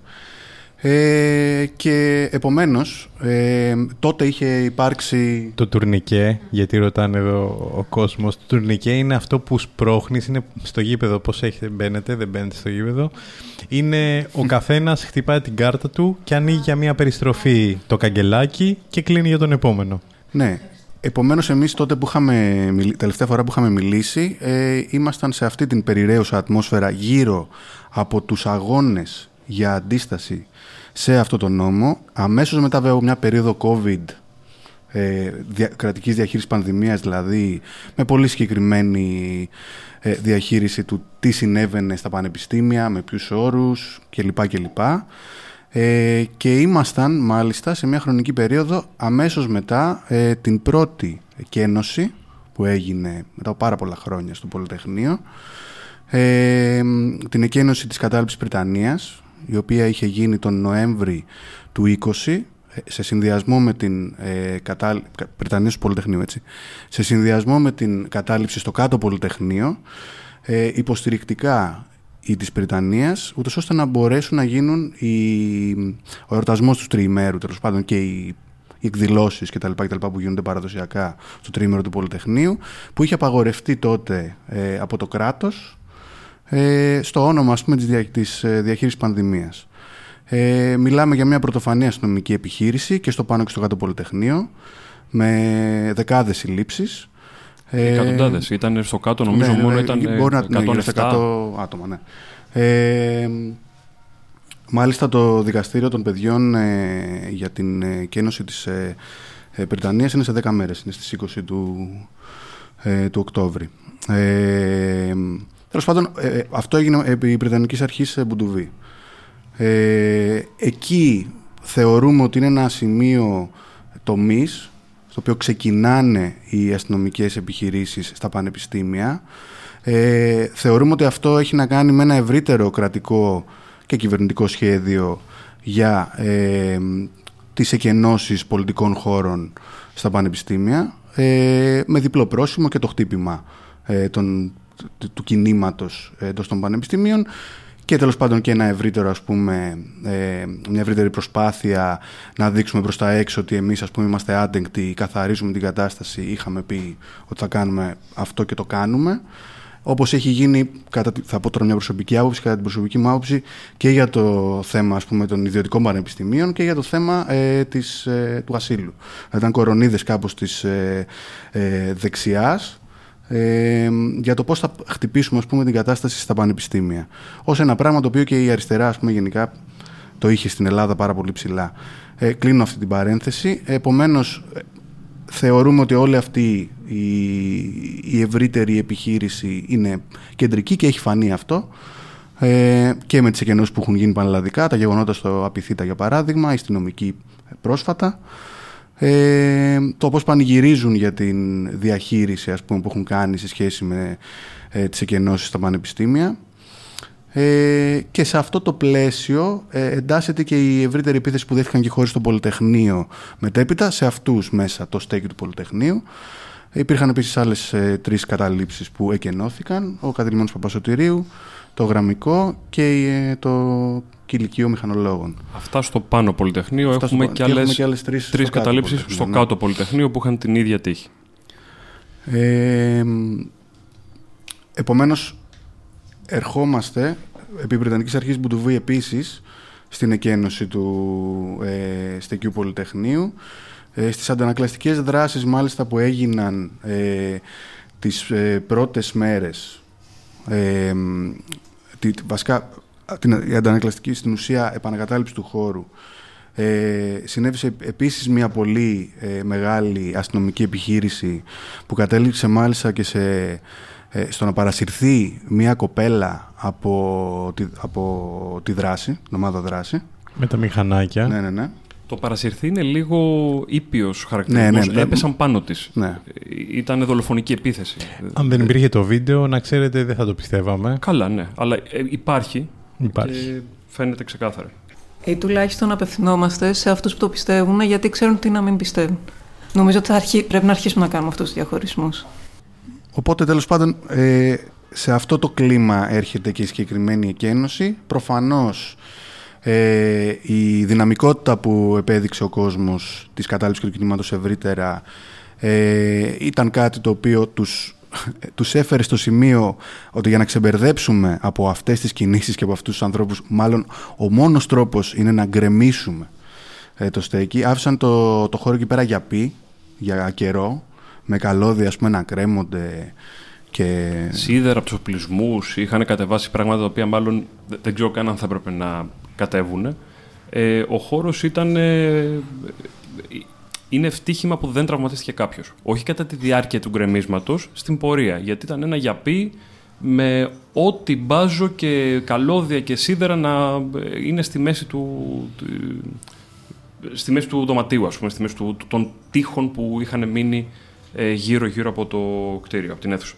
Ε, και επομένως, ε, τότε είχε υπάρξει... Το τουρνικέ, γιατί ρωτάνε εδώ ο κόσμος, το τουρνικέ είναι αυτό που σπρώχνεις, είναι στο γήπεδο, πώς έχετε, μπαίνετε, δεν μπαίνετε στο γήπεδο. Είναι ο καθένας χτυπάει την κάρτα του και ανοίγει για μια περιστροφή το καγκελάκι και κλείνει για τον επόμενο. Ναι, Επομένως, εμείς τότε που είχαμε, τελευταία φορά που είχαμε μιλήσει, ε, ήμασταν σε αυτή την περιραίουσα ατμόσφαιρα γύρω από τους αγώνες για αντίσταση σε αυτό το νόμο. Αμέσως μετά βέβαια μια περίοδο COVID, ε, δια, κρατικής διαχείρισης πανδημίας δηλαδή, με πολύ συγκεκριμένη ε, διαχείριση του τι συνέβαινε στα πανεπιστήμια, με ποιους όρους κλπ. κλπ. Ε, και ήμασταν μάλιστα σε μια χρονική περίοδο αμέσως μετά ε, την πρώτη εκένωση που έγινε μετά από πάρα πολλά χρόνια στο Πολυτεχνείο ε, την εκένωση της κατάληψης Βρυτανίας η οποία είχε γίνει τον Νοέμβρη του 20 ε, σε συνδυασμό με την ε, κατάληψη, του Πολυτεχνείου έτσι, σε συνδυασμό με την κατάληψη στο κάτω Πολυτεχνείο ε, υποστηρικτικά ή της Βρυτανίας, ούτως ώστε να μπορέσουν να γίνουν οι, ο εορτασμός τους τριημέρου, τέλος πάντων και οι οι εκδηλώσει κτλ, που γίνονται παραδοσιακά στο τρίμερο του Πολυτεχνείου, που είχε απαγορευτεί τότε ε, από το κράτος ε, στο όνομα ας πούμε, της, δια, της ε, διαχείρισης πανδημίας. Ε, μιλάμε για μια πρωτοφανή αστυνομική επιχείρηση και στο πάνω και στο κάτω Πολυτεχνείο με δεκάδες συλλήψεις. Ε, Εκατοντάδες. Ήταν στο κάτω νομίζω ναι, μόνο ναι, ήταν μπορεί να, 107 ναι, άτομα. Ναι. Ε, μάλιστα το δικαστήριο των παιδιών ε, για την ε, κένωση της ε, ε, Βρυτανίας είναι σε 10 μέρες. Είναι στις 20 του, ε, του Οκτώβρη. Ε, Τέλος πάντων, ε, ε, αυτό έγινε επί Βρετανικής Αρχής Μπουντουβή. Ε, εκεί θεωρούμε ότι είναι ένα σημείο τομής στο οποίο ξεκινάνε οι αστυνομικές επιχειρήσεις στα πανεπιστήμια. Ε, θεωρούμε ότι αυτό έχει να κάνει με ένα ευρύτερο κρατικό και κυβερνητικό σχέδιο για ε, τις εκενώσεις πολιτικών χώρων στα πανεπιστήμια ε, με διπλό πρόσημο και το χτύπημα ε, των του κινήματος εντός των πανεπιστήμιων και τέλος πάντων και ένα ευρύτερο, ας πούμε, ε, μια ευρύτερη προσπάθεια να δείξουμε προς τα έξω ότι εμείς ας πούμε, είμαστε άντεγκτοι, καθαρίζουμε την κατάσταση, είχαμε πει ότι θα κάνουμε αυτό και το κάνουμε. Όπως έχει γίνει, κατά, θα πω τώρα μια προσωπική άποψη, κατά την προσωπική μου άποψη, και για το θέμα ας πούμε, των ιδιωτικών πανεπιστημίων και για το θέμα ε, της, ε, του ασύλου. Ήταν κορονίδες κάπως της ε, ε, δεξιάς, ε, για το πώς θα χτυπήσουμε ας πούμε, την κατάσταση στα πανεπιστήμια. Ως ένα πράγμα το οποίο και η αριστερά ας πούμε, γενικά το είχε στην Ελλάδα πάρα πολύ ψηλά. Ε, κλείνω αυτή την παρένθεση. Επομένως, ε, θεωρούμε ότι όλη αυτή η, η ευρύτερη επιχείρηση είναι κεντρική και έχει φανεί αυτό ε, και με τις εκενώσεις που έχουν γίνει πανελλαδικά, τα γεγονότα στο Απιθύτα για παράδειγμα, η αστυνομική πρόσφατα. Ε, το πώς πανηγυρίζουν για την διαχείριση ας πούμε, που έχουν κάνει σε σχέση με ε, τις εκενώσεις στα πανεπιστήμια. Ε, και σε αυτό το πλαίσιο ε, εντάσσεται και η ευρύτερη επίθεση που δέχτηκαν και χώρες στο Πολυτεχνείο μετέπειτα, σε αυτούς μέσα το στέκι του Πολυτεχνείου. Υπήρχαν επίσης άλλες ε, τρεις καταλήψεις που εκενώθηκαν, ο Κατηλημόνος Παπασωτηρίου, το Γραμμικό και ε, το Κηλικείο Μηχανολόγων. Αυτά στο πάνω Πολυτεχνείο. Αυτά έχουμε, στο... και άλλες, άλλες τρεις, τρεις στο καταλήψεις στο ναι. κάτω Πολυτεχνείο που είχαν την ίδια τύχη. Ε, επομένως, ερχόμαστε, επί Βρετανικής Αρχής Μπουντουβή επίσης, στην εκένωση του ε, Στεκιού Πολυτεχνείου. Ε, στις αντανακλαστικές δράσεις μάλιστα που έγιναν ε, τις ε, πρώτες μέρες, ε, τη, βασικά την, η αντανακλαστική στην ουσία επανακατάληψη του χώρου, ε, συνέβησε επίσης μια πολύ ε, μεγάλη αστυνομική επιχείρηση που κατέληξε μάλιστα και σε, ε, στο να παρασυρθεί μια κοπέλα από τη, από τη δράση, την ομάδα δράση. Με τα μηχανάκια. Ναι, ναι, ναι. Το παρασυρθεί είναι λίγο ήπιος χαρακτηρισμό. Ναι, ναι, Έπεσαν πάνω της. Ναι. Ήταν δολοφονική επίθεση. Αν δεν υπήρχε το βίντεο, να ξέρετε, δεν θα το πιστεύαμε. Καλά, ναι. Αλλά υπάρχει. Υπάρχει. Και φαίνεται ξεκάθαρα. Ή τουλάχιστον απευθυνόμαστε σε αυτούς που το πιστεύουν, γιατί ξέρουν τι να μην πιστεύουν. Νομίζω ότι αρχί... πρέπει να αρχίσουμε να κάνουμε αυτούς τους διαχωρισμούς. Οπότε, τέλος πάντων, ε, σε αυτό το κλίμα έρχεται και η συγκεκριμένη εκένωση. Προφανώς ε, η δυναμικότητα που επέδειξε ο κόσμος της κατάληψης του κινήματος ευρύτερα ε, ήταν κάτι το οποίο τους, τους έφερε στο σημείο ότι για να ξεμπερδέψουμε από αυτές τις κινήσεις και από αυτούς τους ανθρώπους μάλλον ο μόνος τρόπος είναι να γκρεμίσουμε ε, το στέκι άφησαν το, το χώρο εκεί πέρα για πει για καιρό με καλώδια ας πούμε να κρέμονται και... Σίδερα από τους οπλισμούς είχαν κατεβάσει πράγματα τα οποία μάλλον δεν ξέρω καν αν θα έπρεπε να κατέβουν. Ε, ο χώρος ήταν. Ε, είναι ευτύχημα που δεν τραυματίστηκε κάποιος. Όχι κατά τη διάρκεια του γκρεμίσματος, στην πορεία. Γιατί ήταν ένα γιαπί με ό,τι μπάζο και καλώδια και σίδερα να ε, είναι στη μέση του, στη μέση του δωματίου, ας πούμε, στη μέση του, των τείχων που είχαν μείνει γύρω-γύρω από το κτίριο, από την αίθουσα.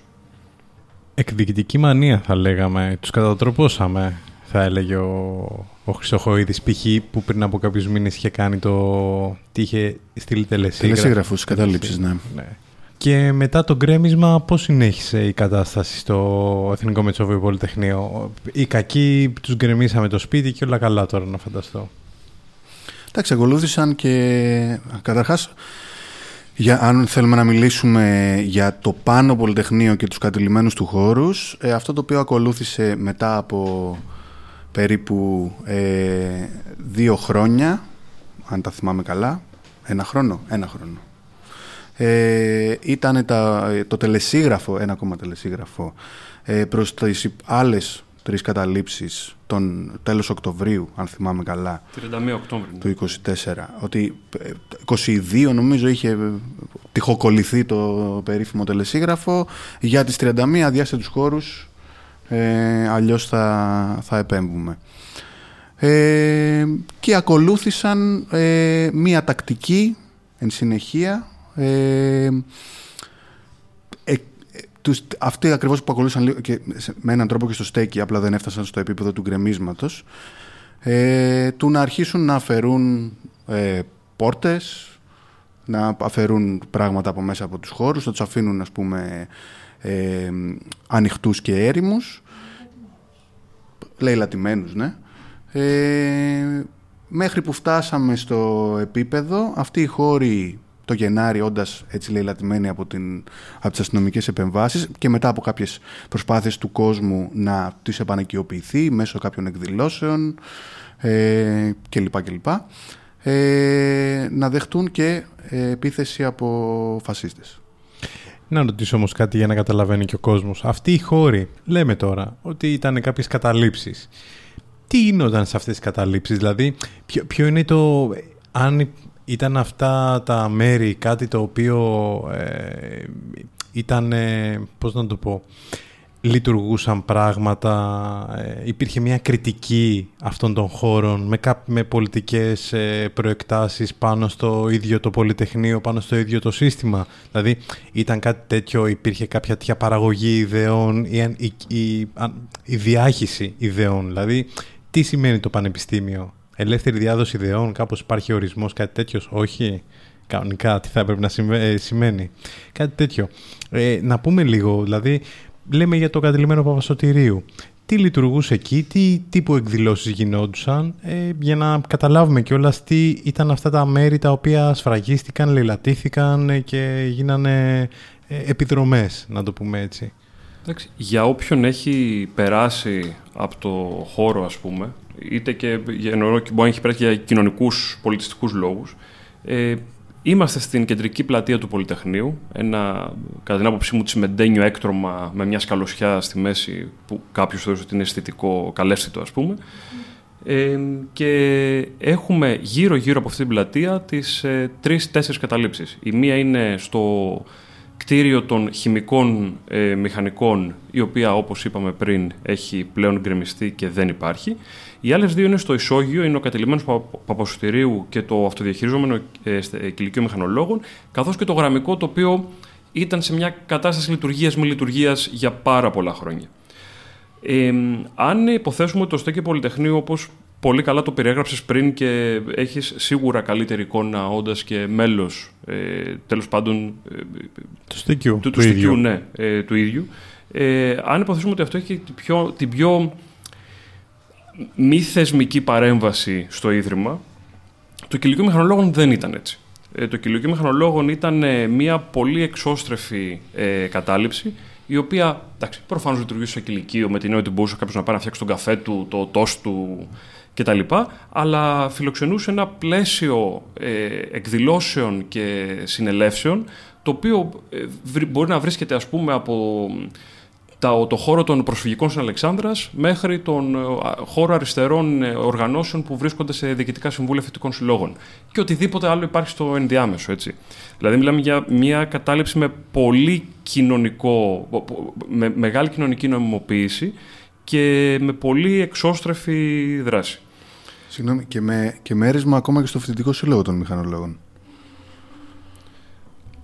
Εκδικητική μανία θα λέγαμε. Τους κατατροπώσαμε, θα έλεγε ο, ο Χρυσοχοίδης π.χ. που πριν από κάποιους μήνες είχε κάνει το... τι είχε στείλει τελεσίγραφος. Τελεσίγραφους, κατάληψης, ναι. ναι. Και μετά το γκρέμισμα, πώς συνέχισε η κατάσταση στο Εθνικό Μετσόβιο Πολυτεχνείο; Οι κακοί τους γκρεμίσαμε το σπίτι και όλα καλά τώρα να φανταστώ. Εντάξει, ακολούθησαν και καταρχάς για, αν θέλουμε να μιλήσουμε για το πάνω Πολυτεχνείο και τους κατηλημένους του χώρους, ε, αυτό το οποίο ακολούθησε μετά από περίπου ε, δύο χρόνια, αν τα θυμάμαι καλά, ένα χρόνο, ένα χρόνο. Ε, ήταν τα, το τελεσίγραφο, ένα ακόμα τελεσίγραφο, ε, προς τις άλλες τρεις καταλήψεις τον τέλος Οκτωβρίου, αν θυμάμαι καλά. 31 Οκτώβρη. Του 24. Ότι 22 ε, νομίζω είχε τυχοκολληθεί το περίφημο τελεσίγραφο. Για τις 31 αδειάστε τους χώρους, ε, αλλιώς θα, θα επέμβουμε. Ε, και ακολούθησαν ε, μία τακτική εν συνεχεία ε, τους, αυτοί ακριβώς που ακολούθησαν και με έναν τρόπο και στο στέκι, απλά δεν έφτασαν στο επίπεδο του γκρεμίσματος, ε, του να αρχίσουν να αφαιρούν ε, πόρτες, να αφαιρούν πράγματα από μέσα από τους χώρους, να τους αφήνουν ας πούμε ε, ανοιχτούς και έρημους, λαιλατημένους, ναι. Ε, μέχρι που φτάσαμε στο επίπεδο, αυτοί οι χώροι το Γενάρη, όντας έτσι λαιλατημένοι από, την, από τις αστυνομικές επεμβάσεις και μετά από κάποιες προσπάθειες του κόσμου να τις επανεκκιοποιηθεί μέσω κάποιων εκδηλώσεων ε, κλπ. κλπ. Ε, να δεχτούν και ε, επίθεση από φασίστες. Να ρωτήσω όμως κάτι για να καταλαβαίνει και ο κόσμος. Αυτοί οι χώροι, λέμε τώρα, ότι ήταν κάποιες καταλήψεις. Τι γίνονταν σε αυτές τις καταλήψεις, δηλαδή ποιο, ποιο είναι το... Αν ήταν αυτά τα μέρη κάτι το οποίο ε, ήταν, ε, πώς να το πω, λειτουργούσαν πράγματα, ε, υπήρχε μια κριτική αυτών των χώρων με, με πολιτικές ε, προεκτάσεις πάνω στο ίδιο το Πολυτεχνείο, πάνω στο ίδιο το σύστημα. Δηλαδή ήταν κάτι τέτοιο, υπήρχε κάποια τέτοια παραγωγή ιδεών, η, η, η, η διάχυση ιδεών. Δηλαδή τι σημαίνει το πανεπιστήμιο; Ελεύθερη διάδοση ιδεών, κάπως υπάρχει ορισμός, κάτι τέτοιος, όχι. Κανονικά, τι θα έπρεπε να ε, σημαίνει; Κάτι τέτοιο. Ε, να πούμε λίγο, δηλαδή, λέμε για το κατελημένο Παπασωτηρίου. Τι λειτουργούσε εκεί, τι τύπου εκδηλώσεις γινόντουσαν, ε, για να καταλάβουμε κιόλας τι ήταν αυτά τα μέρη τα οποία σφραγίστηκαν, λαιλατήθηκαν ε, και γίνανε ε, επιδρομές, να το πούμε έτσι. Εντάξει, για όποιον έχει περάσει από το χώρο, ας πούμε, είτε και εννοώ, μπορεί να έχει περάσει για κοινωνικούς πολιτιστικούς λόγους. Ε, Είμαστε στην κεντρική πλατεία του Πολυτεχνείου, ένα κατά την άποψή μου τσιμεντένιο έκτρωμα με μια σκαλωσιά στη μέση που κάποιος θεωρείς ότι είναι αισθητικό, καλέσθητο ας πούμε. Ε, και έχουμε γύρω-γύρω από αυτή την πλατεία τις ε, τρεις-τέσσερις καταλήψεις. Η μία είναι στο κτίριο των χημικών ε, μηχανικών, η οποία όπως είπαμε πριν έχει πλέον γκρεμιστεί και δεν υπάρχει. Οι άλλες δύο είναι στο Ισόγειο, είναι ο κατελημένος Παπασουτηρίου και το αυτοδιαχειριζόμενο ε, ε, κηλικείο μηχανολόγων, καθώς και το γραμμικό το οποίο ήταν σε μια κατάσταση λειτουργίας μη λειτουργίας για πάρα πολλά χρόνια. Ε, αν υποθέσουμε ότι το στέκι Πολυτεχνείου, όπως πολύ καλά το περιέγραψες πριν και έχεις σίγουρα καλύτερη εικόνα όντας και μέλος, ε, τέλος πάντων... Ε, του στέκιου, του, του, ίδιου. Ναι, ε, του ίδιου. Ε, αν υποθέσουμε ότι αυτό έχει την πιο, την πιο μη θεσμική παρέμβαση στο Ίδρυμα, το Κηλικείο Μηχανολόγων δεν ήταν έτσι. Ε, το Κηλικείο Μηχανολόγων ήταν ε, μια πολύ εξώστρεφη ε, κατάληψη η οποία εντάξει, προφανώς λειτουργούσε στο κηλικείο με την έννοια ότι μπορούσε κάποιος να πάει να φτιάξει τον καφέ του, το τόστ του κτλ. Αλλά φιλοξενούσε ένα πλαίσιο ε, εκδηλώσεων και συνελεύσεων το οποίο ε, μπορεί να βρίσκεται ας πούμε από το χώρο των προσφυγικών στην Αλεξάνδρας μέχρι τον ε, χώρο αριστερών ε, οργανώσεων που βρίσκονται σε διοικητικά συμβούλια φοιτητικών συλλόγων και οτιδήποτε άλλο υπάρχει στο ενδιάμεσο. Έτσι. Δηλαδή μιλάμε για μια κατάληψη με πολύ κοινωνικό, με μεγάλη κοινωνική νομιμοποίηση και με πολύ εξώστρεφη δράση. Συγγνώμη, και, με, και μέρισμα ακόμα και στο φοιτητικό σύλλογο των μηχανολόγων.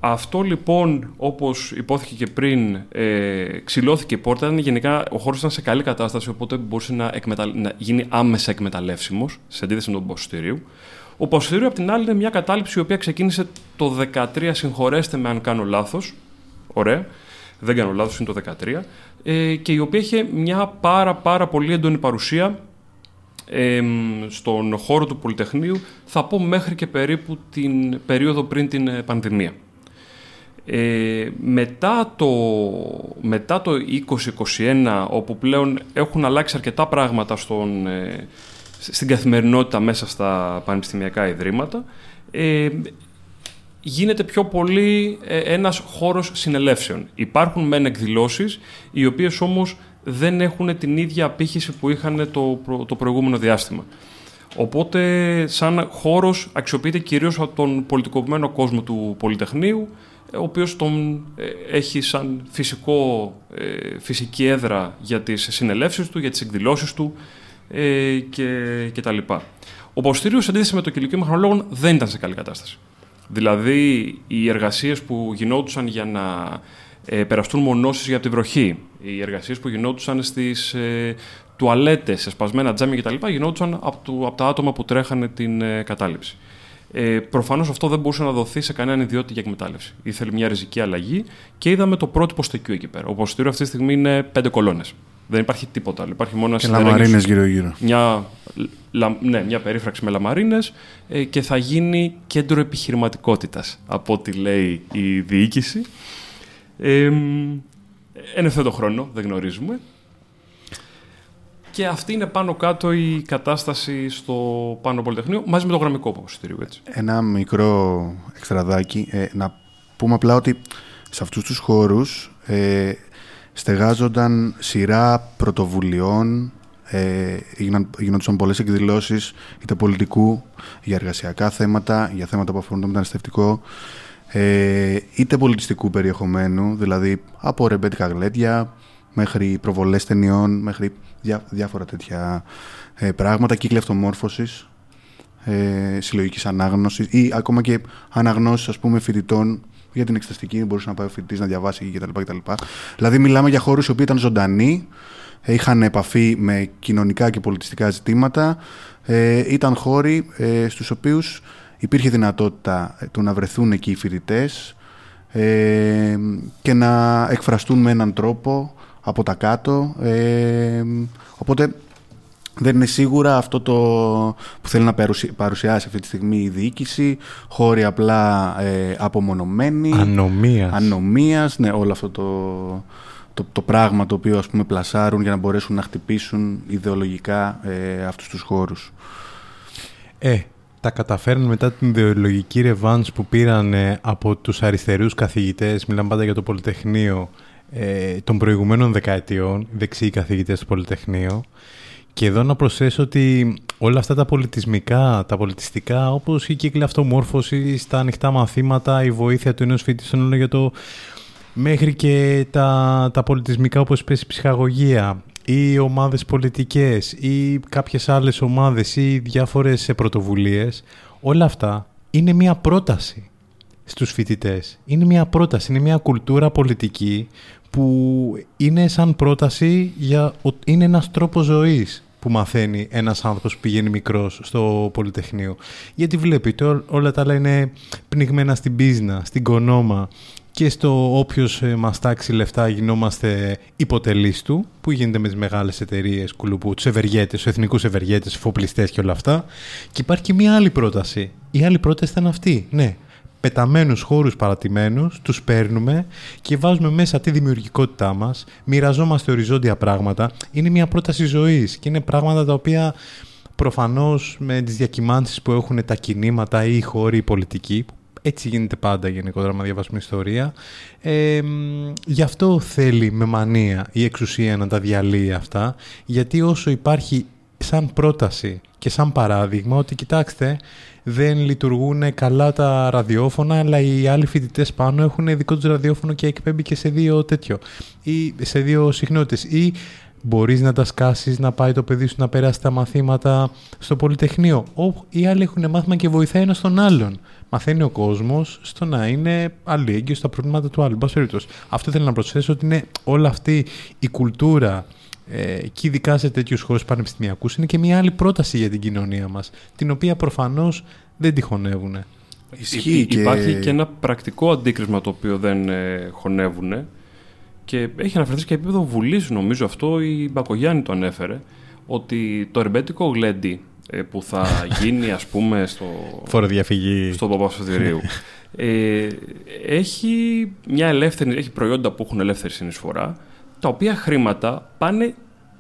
Αυτό λοιπόν, όπως υπόθηκε και πριν, ε, ξυλώθηκε η πόρτα. γενικά ο χώρος ήταν σε καλή κατάσταση, οπότε μπορούσε να, να γίνει άμεσα εκμεταλλεύσιμος, σε αντίθεση με τον Ποσοστηρίου. Ο Ποσοστηρίου, απ' την άλλη, είναι μια κατάληψη η οποία ξεκίνησε το 2013, συγχωρέστε με αν κάνω λάθος. Ωραία. Δεν κάνω λάθος, είναι το 2013. Ε, και η οποία είχε μια πάρα πάρα πολύ έντονη παρουσία στον χώρο του Πολυτεχνείου, θα πω μέχρι και περίπου την περίοδο πριν την ε, πανδημία. Ε, μετά, το, μετά το 2021, όπου πλέον έχουν αλλάξει αρκετά πράγματα στον, ε, στην καθημερινότητα μέσα στα πανεπιστημιακά ιδρύματα, ε, γίνεται πιο πολύ ε, ένας χώρος συνελεύσεων. Υπάρχουν μεν εκδηλώσεις, οι οποίες όμως δεν έχουν την ίδια απήχηση που είχαν το, το προηγούμενο διάστημα. Οπότε, σαν χώρος αξιοποιείται κυρίως από τον πολιτικοποιημένο κόσμο του Πολυτεχνείου, ο οποίος τον ε, έχει σαν φυσικό, ε, φυσική έδρα για τις συνελεύσεις του, για τις εκδηλώσεις του ε, και, και τα λοιπά. Ο Παουστήριος, αντίθεση με το κηλικείο μηχανολόγων, δεν ήταν σε καλή κατάσταση. Δηλαδή, οι εργασίες που γινόντουσαν για να ε, περαστούν μονώσεις για τη βροχή, οι εργασίες που γινόντουσαν στις ε, τουαλέτες, σε σπασμένα τζάμια κτλ. γινόντουσαν από, από τα άτομα που τρέχανε την ε, κατάληψη. Ε, Προφανώς αυτό δεν μπορούσε να δοθεί σε κανέναν ιδιότητα για εκμετάλλευση. Ήθελε μια ριζική αλλαγή και είδαμε το πρότυπο στεκιού εκεί πέρα. Ο ποστήριο αυτή τη στιγμή είναι πέντε κολόνες. Δεν υπάρχει τίποτα άλλο. Υπάρχει μόνο και λαμαρίνες γύρω-γύρω. Μια, ναι, μια περίφραξη με λαμαρίνες ε, και θα γίνει κέντρο επιχειρηματικότητας από ό,τι λέει η διοίκηση. Ε, εν ευθέτω χρόνο, δεν γνωρίζουμε. Και αυτή είναι πάνω κάτω η κατάσταση στο πάνω Πολυτεχνείο, μαζί με το γραμμικό αποσυντήριο. Έτσι. Ένα μικρό εξτραδάκι. Ε, να πούμε απλά ότι σε αυτούς τους χώρους ε, στεγάζονταν σειρά πρωτοβουλειών, ε, γινόντουσαν πολλές εκδηλώσεις είτε πολιτικού για εργασιακά θέματα, για θέματα που αφορούν το μεταναστευτικό, ε, είτε πολιτιστικού περιεχομένου, δηλαδή από ρεμπέτικα γλέντια, μέχρι προβολές ταινιών, μέχρι διά, διάφορα τέτοια ε, πράγματα, κύκλοι αυτομόρφωσης, ε, συλλογικής ανάγνωσης ή ακόμα και αναγνώσεις ας πούμε φοιτητών για την εξεταστική, μπορούσε να πάει ο φοιτητής να διαβάσει κτλ. κτλ. Δηλαδή, μιλάμε για χώρους οι οποίοι ήταν ζωντανοί, είχαν επαφή με κοινωνικά και πολιτιστικά ζητήματα. Ε, ήταν χώροι ε, στους οποίους υπήρχε δυνατότητα του να βρεθούν εκεί οι φοιτητές ε, και να εκφραστούν με έναν τρόπο από τα κάτω. Ε, οπότε δεν είναι σίγουρα αυτό το που θέλει να παρουσιάσει αυτή τη στιγμή η διοίκηση. Χώροι απλά ε, απομονωμένοι. Ανομίας. Ανομίας, ναι, όλο αυτό το, το, το πράγμα το οποίο ας πούμε πλασάρουν για να μπορέσουν να χτυπήσουν ιδεολογικά ε, αυτούς τους χώρους. Ε, τα καταφέρνουν μετά την ιδεολογική ρεβάνς που πήραν από τους αριστερούς καθηγητές, μιλάμε πάντα για το Πολυτεχνείο, ε, των προηγουμένων δεκαετιών, δεξιοί καθηγητές του Πολυτεχνείου. Και εδώ να προσθέσω ότι όλα αυτά τα πολιτισμικά, τα πολιτιστικά, όπως η κύκλη αυτομόρφωσης, τα ανοιχτά μαθήματα, η βοήθεια του ενός φοιτητή στον για το... μέχρι και τα, τα πολιτισμικά όπως πες η ψυχαγωγία, ή ομάδες πολιτικές ή κάποιες άλλες ομάδες ή διάφορες πρωτοβουλίες, όλα αυτά είναι μια πρόταση στους φοιτητές. Είναι μια πρόταση, είναι μια κουλτούρα πολιτική που είναι σαν πρόταση για... είναι ένας τρόπος ζωής που μαθαίνει ένας άνθρωπος που πηγαίνει μικρός στο Πολυτεχνείο. Γιατί βλέπει, όλα τα άλλα είναι πνιγμένα στην πίσνα, στην κονόμα και στο όποιος ε, μας τάξει λεφτά γινόμαστε υποτελείς του, που γίνεται με τις μεγάλες εταιρείες κουλουπού, του ευεργέτε, του εθνικούς ευεργέτε, φοπλιστές και όλα αυτά. Και υπάρχει και μία άλλη πρόταση. Η άλλη πρόταση ήταν αυτή. Ναι, πεταμένους χώρους παρατημένους, τους παίρνουμε και βάζουμε μέσα τη δημιουργικότητά μας, μοιραζόμαστε οριζόντια πράγματα. Είναι μια πρόταση ζωής και είναι πράγματα τα οποία προφανώς με τις διακυμάνσεις που έχουν τα κινήματα ή οι χώροι οι πολιτικοί, έτσι γίνεται πάντα γενικότερα να διαβάσουμε ιστορία. Ε, γι' αυτό θέλει με μανία η εξουσία να τα διαλύει αυτά, γιατί όσο υπάρχει σαν πρόταση και σαν παράδειγμα ότι κοιτάξτε δεν λειτουργούν καλά τα ραδιόφωνα αλλά οι άλλοι φοιτητές πάνω έχουν δικό τους ραδιόφωνο και εκπέμπει και σε δύο τέτοιο ή σε δύο συχνότητες ή μπορείς να τα σκάσεις, να πάει το παιδί σου να περάσει τα μαθήματα στο Πολυτεχνείο. οι άλλοι έχουν μάθημα και βοηθάει ένας τον άλλον. Μαθαίνει ο κόσμος στο να είναι αλληλέγγυος στα προβλήματα του άλλου. Αυτό θέλω να προσθέσω ότι είναι όλη αυτή η κουλτούρα ε, και ειδικά σε τέτοιους χώρους πανεπιστημιακούς, είναι και μια άλλη πρόταση για την κοινωνία μας, την οποία προφανώς δεν τη χωνεύουν. Ισχύει και... Υπάρχει και ένα πρακτικό αντίκρισμα το οποίο δεν ε, χωνεύουν και έχει αναφερθεί και επίπεδο βουλής, νομίζω αυτό η Μπακογιάννη το ανέφερε, ότι το ερμπέτικο γλέντι ε, που θα γίνει ας πούμε στο, Φοροδιαφυγή. στο Παπαστηρίου ε, έχει, μια ελεύθερη, έχει προϊόντα που έχουν ελεύθερη συνεισφορά τα οποία χρήματα πάνε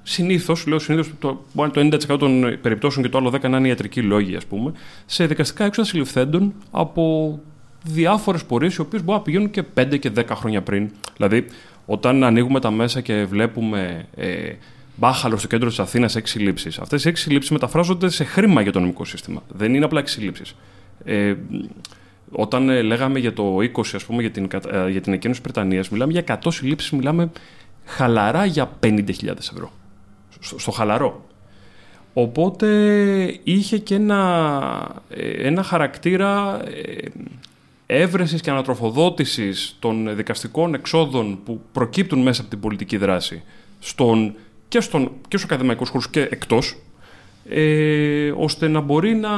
συνήθως, λέω συνήθως, το, μπορεί το 90% των περιπτώσεων και το άλλο 10% να είναι ιατρικοί λόγοι, ας πούμε, σε δικαστικά έξοδα συλληφθέντων από διάφορες πορείες, οι οποίες μπορεί να πηγαίνουν και 5 και 10 χρόνια πριν. Δηλαδή, όταν ανοίγουμε τα μέσα και βλέπουμε ε, μπάχαλο στο κέντρο της Αθήνας 6 συλλήψει, αυτές οι 6 συλλήψει μεταφράζονται σε χρήμα για το νομικό σύστημα. Δεν είναι απλά 6 συλλήψει. Ε, όταν ε, λέγαμε για το 20, ας πούμε, για την, ε, για την εκένωση Βρετανίας, μιλάμε για 100 συλλήψεις, μιλάμε χαλαρά για 50.000 ευρώ. Στο, χαλαρό. Οπότε είχε και ένα, ε, ένα χαρακτήρα ε, έβρεσης και ανατροφοδότησης των δικαστικών εξόδων που προκύπτουν μέσα από την πολιτική δράση στον, και, στον, και στους ακαδημαϊκούς χώρους και εκτός ε, ώστε να μπορεί να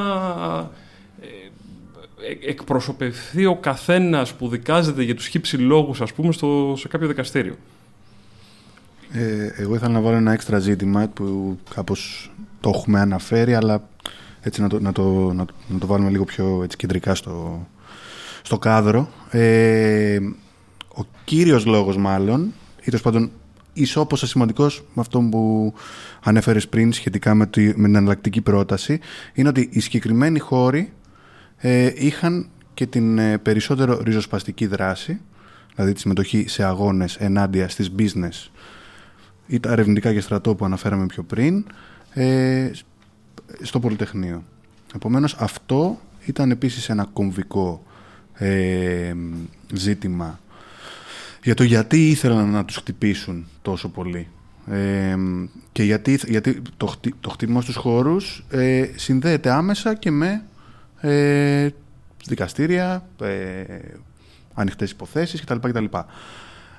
ε, εκπροσωπευθεί ο καθένας που δικάζεται για τους χύψη λόγους ας πούμε στο, σε κάποιο δικαστήριο. Ε, εγώ ήθελα να βάλω ένα έξτρα ζήτημα που κάπως το έχουμε αναφέρει, αλλά έτσι να το, να το, να το, βάλουμε λίγο πιο έτσι, κεντρικά στο, στο κάδρο. Ε, ο κύριος λόγος μάλλον, ή τέλος πάντων ισόπωσα σημαντικός με αυτό που ανέφερες πριν σχετικά με, τη, με την εναλλακτική πρόταση, είναι ότι οι συγκεκριμένοι χώροι ε, είχαν και την ε, περισσότερο ριζοσπαστική δράση, δηλαδή τη συμμετοχή σε αγώνες ενάντια στις business ή τα ερευνητικά και στρατό που αναφέραμε πιο πριν ε, στο Πολυτεχνείο. Επομένως αυτό ήταν επίσης ένα κομβικό ε, ζήτημα για το γιατί ήθελαν να τους χτυπήσουν τόσο πολύ. Ε, και γιατί, γιατί το, το χτύπημα στους χώρους ε, συνδέεται άμεσα και με ε, δικαστήρια, ε, ανοιχτές υποθέσεις κτλ. κτλ.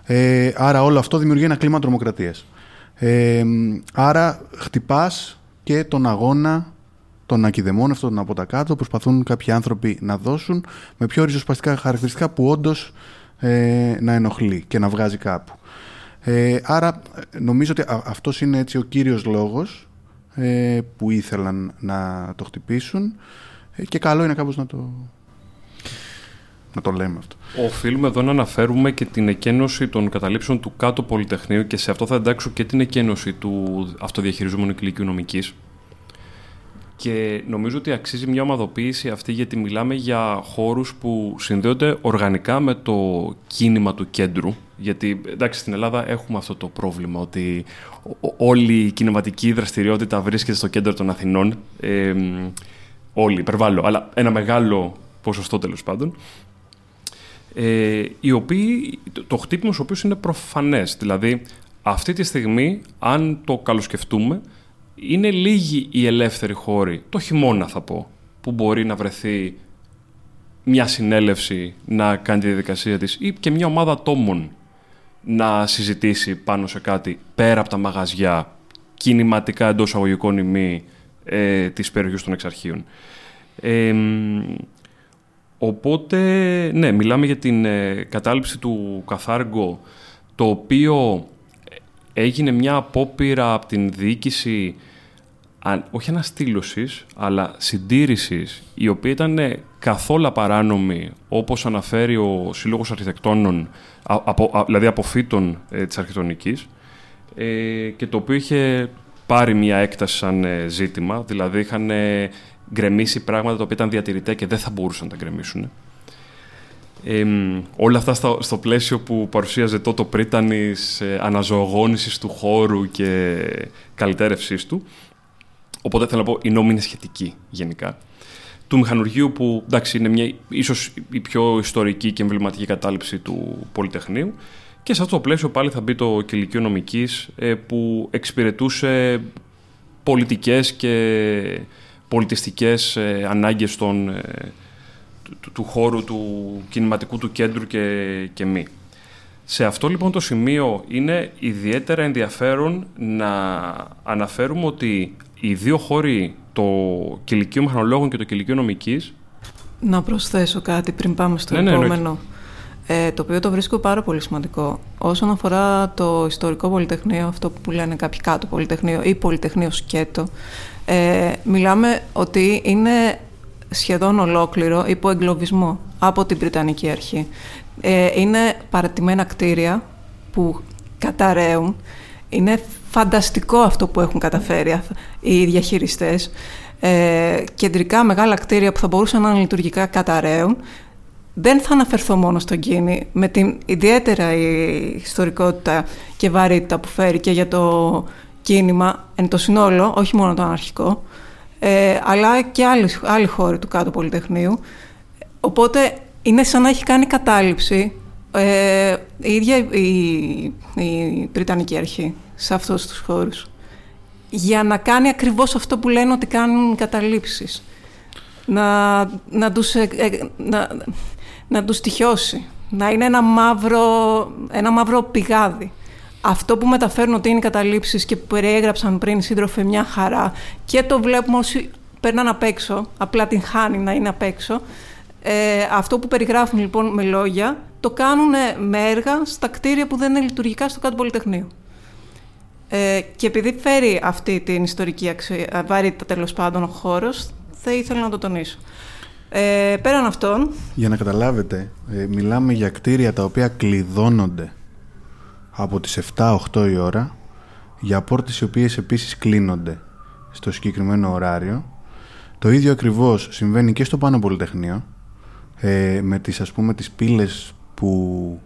Ε, άρα όλο αυτό δημιουργεί ένα κλίμα τρομοκρατίας. Ε, άρα χτυπάς και τον αγώνα των ακιδεμών, τον από τα κάτω, προσπαθούν κάποιοι άνθρωποι να δώσουν με πιο ριζοσπαστικά χαρακτηριστικά που όντως ε, να ενοχλεί και να βγάζει κάπου. Ε, άρα νομίζω ότι αυτός είναι έτσι ο κύριος λόγος ε, που ήθελαν να το χτυπήσουν ε, και καλό είναι κάπως να το, να το λέμε αυτό. Οφείλουμε εδώ να αναφέρουμε και την εκένωση των καταλήψεων του κάτω Πολυτεχνείου και σε αυτό θα εντάξω και την εκένωση του αυτοδιαχειριζόμενου οικηλικίου νομικής. και νομίζω ότι αξίζει μια ομαδοποίηση αυτή γιατί μιλάμε για χώρους που συνδέονται οργανικά με το κίνημα του κέντρου. Γιατί εντάξει στην Ελλάδα έχουμε αυτό το πρόβλημα ότι όλη η κινηματική δραστηριότητα βρίσκεται στο κέντρο των Αθηνών. Ε, όλοι, υπερβάλλω, αλλά ένα μεγάλο ποσοστό τέλος πάντων. Ε, οι οποίοι, το χτύπημα ο οποίος είναι προφανές. Δηλαδή, αυτή τη στιγμή, αν το καλοσκεφτούμε, είναι λίγοι οι ελεύθεροι χώροι, το χειμώνα θα πω, που μπορεί να βρεθεί μια συνέλευση να κάνει τη διαδικασία της ή και μια ομάδα ατόμων να συζητήσει πάνω σε κάτι πέρα από τα μαγαζιά κινηματικά εντός αγωγικών ημί ε, της περιοχής των εξαρχείων. Οπότε, ναι, μιλάμε για την ε, κατάληψη του Καθάργο, το οποίο έγινε μια απόπειρα από την διοίκηση όχι αναστήλωσης, αλλά συντήρησης, η οποία ήταν καθόλου παράνομη, όπως αναφέρει ο Σύλλογος Αρχιτεκτόνων, από, δηλαδή αποφύτων ε, της αρχιτεκτονικής, ε, και το οποίο είχε πάρει μια έκταση σαν ε, ζήτημα, δηλαδή είχαν ε, γκρεμίσει πράγματα τα οποία ήταν διατηρητέ και δεν θα μπορούσαν να τα γκρεμίσουν. Ε, όλα αυτά στο, στο πλαίσιο που παρουσίαζε τότε ο Πρίτανης ε, αναζωογόνησης του χώρου και καλυτέρευσής του. Οπότε θέλω να πω η νόμη είναι σχετική γενικά. Του μηχανουργίου που εντάξει είναι μια, ίσως η πιο ιστορική και εμβληματική κατάληψη του Πολυτεχνείου και σε αυτό το πλαίσιο πάλι θα μπει το κηλικείο νομικής ε, που εξυπηρετούσε πολιτικές και πολιτιστικές ε, ανάγκες των, ε, του, του, χώρου του κινηματικού του κέντρου και, και μη. Σε αυτό λοιπόν το σημείο είναι ιδιαίτερα ενδιαφέρον να αναφέρουμε ότι οι δύο χώροι, το κηλικείο μηχανολόγων και το κηλικείο νομικής... Να προσθέσω κάτι πριν πάμε στο ναι, ναι επόμενο. Ε, το οποίο το βρίσκω πάρα πολύ σημαντικό. Όσον αφορά το ιστορικό πολυτεχνείο, αυτό που λένε κάποιοι κάτω πολυτεχνείο ή πολυτεχνείο σκέτο, ε, μιλάμε ότι είναι σχεδόν ολόκληρο υπό εγκλωβισμό από την Βρυτανική Αρχή. Ε, είναι παρατημένα κτίρια που καταραίουν. Είναι φανταστικό αυτό που έχουν καταφέρει οι διαχειριστές. Ε, κεντρικά μεγάλα κτίρια που θα μπορούσαν να είναι λειτουργικά καταραίουν. Δεν θα αναφερθώ μόνο στον Κίνη, με την ιδιαίτερα ιστορικότητα και βαρύτητα που φέρει και για το κίνημα εν το συνόλο, όχι μόνο το αναρχικό, ε, αλλά και άλλοι, άλλοι χώροι του κάτω Πολυτεχνείου. Οπότε είναι σαν να έχει κάνει κατάληψη ε, η ίδια η, η Βρυτανική Αρχή σε αυτούς τους χώρους. Για να κάνει ακριβώς αυτό που λένε ότι κάνουν οι καταλήψεις. Να, να, τους, ε, ε, να, να τους τυχιώσει. Να είναι ένα μαύρο, ένα μαύρο πηγάδι. Αυτό που μεταφέρουν ότι είναι οι καταλήψεις και που περιέγραψαν πριν οι σύντροφοι μια χαρά και το βλέπουμε όσοι περνάνε απ' έξω, απλά την χάνει να είναι απ' έξω, ε, αυτό που περιγράφουν λοιπόν με λόγια, το κάνουν με έργα στα κτίρια που δεν είναι λειτουργικά στο κάτω πολυτεχνείο. Ε, και επειδή φέρει αυτή την ιστορική αξία, βαρύτητα τέλος πάντων ο χώρος, θα ήθελα να το τονίσω. Ε, πέραν αυτών. Για να καταλάβετε, ε, μιλάμε για κτίρια τα οποία κλειδώνονται από τις 7-8 η ώρα για πόρτες οι οποίες επίσης κλείνονται στο συγκεκριμένο ωράριο. Το ίδιο ακριβώς συμβαίνει και στο Πάνω Πολυτεχνείο ε, με τις ας πούμε τις πύλες που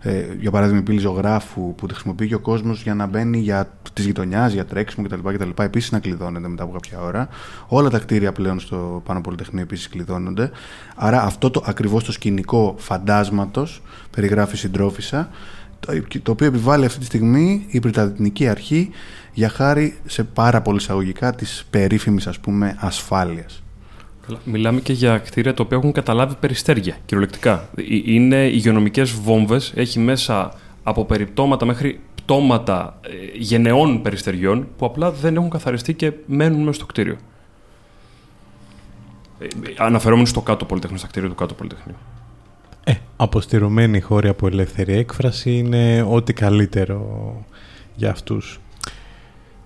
ε, για παράδειγμα η πύλη ζωγράφου που τη χρησιμοποιεί και ο κόσμος για να μπαίνει για της γειτονιάς, για τρέξιμο κτλ. κτλ. Επίσης να κλειδώνεται μετά από κάποια ώρα. Όλα τα κτίρια πλέον στο Πάνω Πολυτεχνείο επίσης κλειδώνονται. Άρα αυτό το ακριβώς το σκηνικό φαντάσματος περιγράφει συντρόφισσα το οποίο επιβάλλει αυτή τη στιγμή η Πριτανική Αρχή για χάρη σε πάρα πολύ εισαγωγικά της περίφημης ας πούμε ασφάλειας. Μιλάμε και για κτίρια τα οποία έχουν καταλάβει περιστέρια, κυριολεκτικά. Είναι υγειονομικές βόμβες, έχει μέσα από περιπτώματα μέχρι πτώματα ε, γενεών περιστεριών που απλά δεν έχουν καθαριστεί και μένουν μέσα στο κτίριο. Ε, αναφερόμενοι στο κάτω πολυτεχνείο, στα κτίρια του κάτω πολυτεχνείου. Ε, αποστηρωμένη χώρη από ελεύθερη έκφραση είναι ό,τι καλύτερο για αυτούς.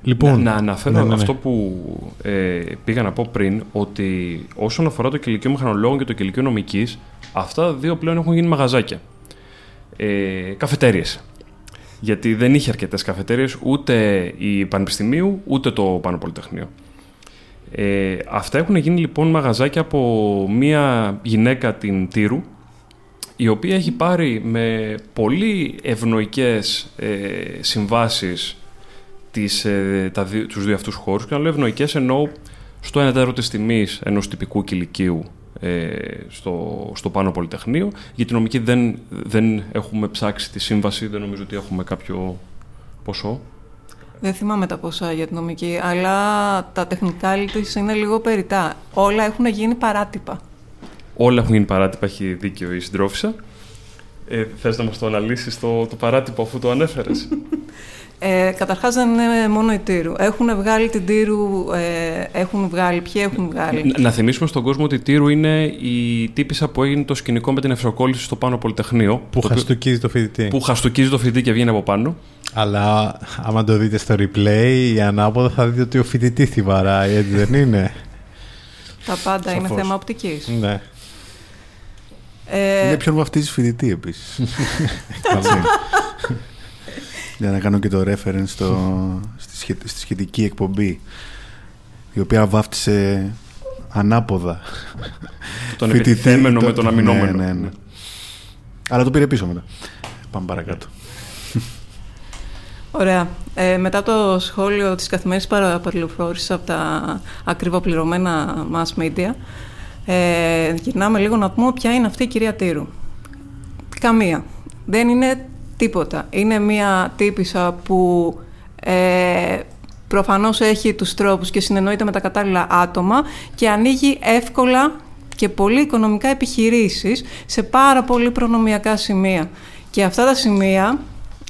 Λοιπόν, να, αναφέρω ναι, ναι, ναι. αυτό που ε, πήγα να πω πριν, ότι όσον αφορά το κηλικείο μηχανολόγων και το κηλικείο νομικής, αυτά δύο πλέον έχουν γίνει μαγαζάκια. Ε, Καφετέρειε. Γιατί δεν είχε αρκετές καφετέρειε ούτε η Πανεπιστημίου ούτε το Πάνω Πολυτεχνείο. Ε, αυτά έχουν γίνει λοιπόν μαγαζάκια από μία γυναίκα την Τύρου, η οποία έχει πάρει με πολύ ευνοϊκές ε, συμβάσεις τις, ε, τα, τους δύο αυτούς χώρους και να λέω ευνοϊκές εννοώ στο ένα τέταρτο της τιμής ενός τυπικού κηλικίου ε, στο, στο πάνω Πολυτεχνείο. Για την νομική δεν, δεν έχουμε ψάξει τη σύμβαση, δεν νομίζω ότι έχουμε κάποιο ποσό. Δεν θυμάμαι τα ποσά για την νομική, αλλά τα τεχνικά της είναι λίγο περιτά. Όλα έχουν γίνει παράτυπα. Όλα έχουν γίνει παράτυπα, έχει δίκιο η συντρόφισσα. Ε, θες να μας το αναλύσεις το, το παράτυπο αφού το ανέφερες; Ε, Καταρχάς δεν είναι μόνο η Τύρου. Έχουν βγάλει την Τύρου, ε, έχουν βγάλει, ποιοι έχουν βγάλει; Να, να θυμίσουμε στον κόσμο ότι η Τύρου είναι η τύπησα που έγινε το σκηνικό με την ευσοκόλληση στο πάνω Πολυτεχνείο. Που χαστοκίζει το φοιτητή. Που χαστοκίζει το φοιτητή και βγαίνει από πάνω. Αλλά άμα το δείτε στο replay, η ανάποδα θα δείτε ότι ο φοιτητή τη βαράει, έτσι δεν είναι. Τα πάντα είναι θέμα οπτικής. Ναι. Ε... Είναι ποιον βαφτίζει φοιτητή επίσης. Για να κάνω και το reference στο, στη, σχετική εκπομπή η οποία βάφτισε ανάποδα. Τον επιτιθέμενο με τον αμυνόμενο. Ναι, ναι, ναι. Αλλά το πήρε πίσω μετά. Πάμε παρακάτω. Ωραία. Ε, μετά το σχόλιο της καθημερινής παραπληροφόρησης από τα ακριβοπληρωμένα mass media, ε, γυρνάμε λίγο να πούμε ποια είναι αυτή η κυρία Τύρου. Καμία. Δεν είναι τίποτα. Είναι μία τύπησα που ε, προφανώς έχει τους τρόπους και συνεννοείται με τα κατάλληλα άτομα και ανοίγει εύκολα και πολύ οικονομικά επιχειρήσεις σε πάρα πολύ προνομιακά σημεία. Και αυτά τα σημεία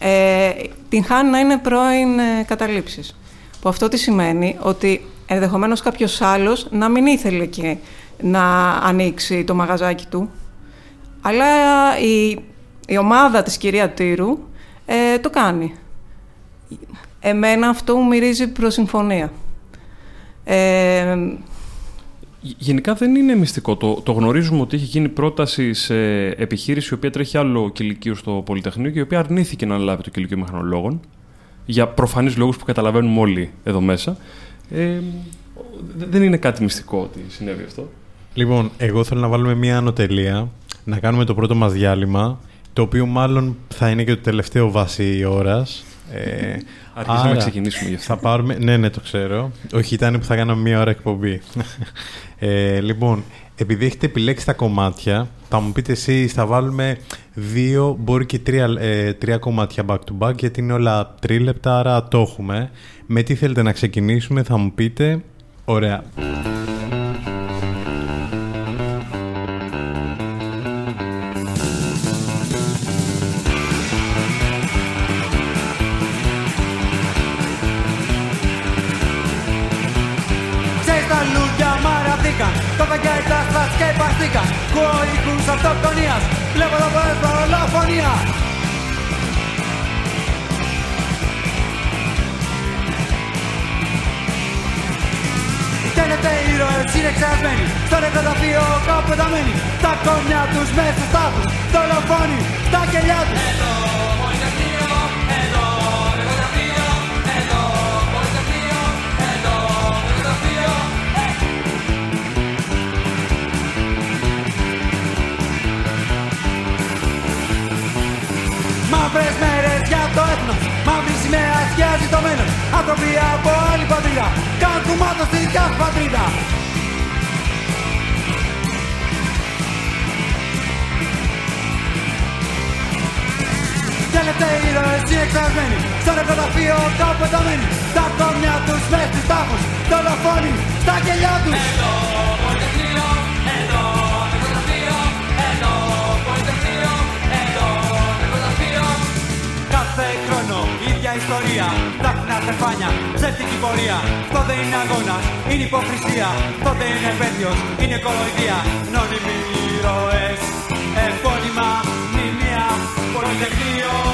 ε, την χάνει να είναι πρώην ε, καταλήψεις. Που αυτό τι σημαίνει; Ότι ενδεχομένως κάποιος άλλος να μην ήθελε και να ανοίξει το μαγαζάκι του, αλλά η η ομάδα της κυρία Τύρου ε, το κάνει. Εμένα αυτό μου μυρίζει προς συμφωνία. Ε, Γενικά δεν είναι μυστικό. Το, το γνωρίζουμε ότι έχει γίνει πρόταση σε επιχείρηση η οποία τρέχει άλλο κηλικείο στο Πολυτεχνείο και η οποία αρνήθηκε να αναλάβει το κηλικείο μηχανολόγων για προφανείς λόγους που καταλαβαίνουμε όλοι εδώ μέσα. Ε, δεν είναι κάτι μυστικό ότι συνέβη αυτό. Λοιπόν, εγώ θέλω να βάλουμε μία ανωτελεία, να κάνουμε το πρώτο μας διάλειμμα το οποίο μάλλον θα είναι και το τελευταίο βάση ώρας. Ε, Αρχίσαμε να ξεκινήσουμε γι' αυτό. Θα πάρουμε... Ναι, ναι, το ξέρω. Όχι, ήταν που θα κάναμε μία ώρα εκπομπή. ε, λοιπόν, επειδή έχετε επιλέξει τα κομμάτια, θα μου πείτε εσείς, θα βάλουμε δύο, μπορεί και τρία, ε, τρία κομμάτια back to back, γιατί είναι όλα τρίλεπτα, άρα το έχουμε. Με τι θέλετε να ξεκινήσουμε, θα μου πείτε. Ωραία. Σκεπαστήκαν Κοϊκούς αυτοκτονίας. Βλέπω το πες παρολοφωνία Θέλετε ήρωες είναι ξεχασμένοι. Στο νεκροταφείο κάπου ενταμένοι Τα κόμια τους μέσα στους τάφους Δολοφόνοι στα κελιά τους σημαία σκιάζει το μέλλον. Άνθρωποι από άλλη πατρίδα. Κάνουν κουμάτο στη δικιά πατρίδα. Τελευταίοι ήρωες είναι εξασμένοι Στο νεκροταφείο κάπου ενταμένοι Τα κόμια τους μες στους τάφους. Δολοφόνοι στα κελιά τους ιστορία. Δάφνα στεφάνια, ψεύτικη πορεία. Αυτό δεν είναι αγώνας, είναι υποκρισία. Αυτό δεν είναι επέτειος, είναι κολοειδία Νόνιμοι ήρωες, επώνυμα, μνημεία, πολυτεχνείο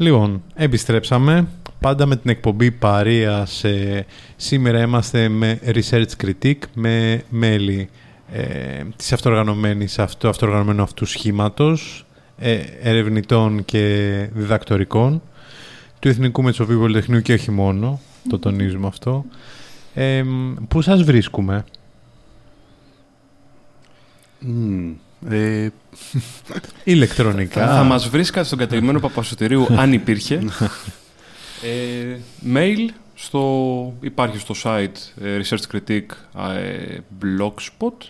Λοιπόν, επιστρέψαμε. Πάντα με την εκπομπή Παρία. σήμερα είμαστε με Research Critique, με μέλη ε, της αυτοργανωμένης, αυτού, αυτοργανωμένου αυτού σχήματος, ε, ερευνητών και διδακτορικών του Εθνικού Μετσοβίου Πολυτεχνείου και όχι μόνο, το τονίζουμε αυτό. Ε, πού σας βρίσκουμε; Ε, Ηλεκτρονικά. Θα μας βρίσκατε στον κατελημένο Παπασωτηρίου αν υπήρχε. ε, mail στο, υπάρχει στο site ε, Research Critique ε, Blogspot.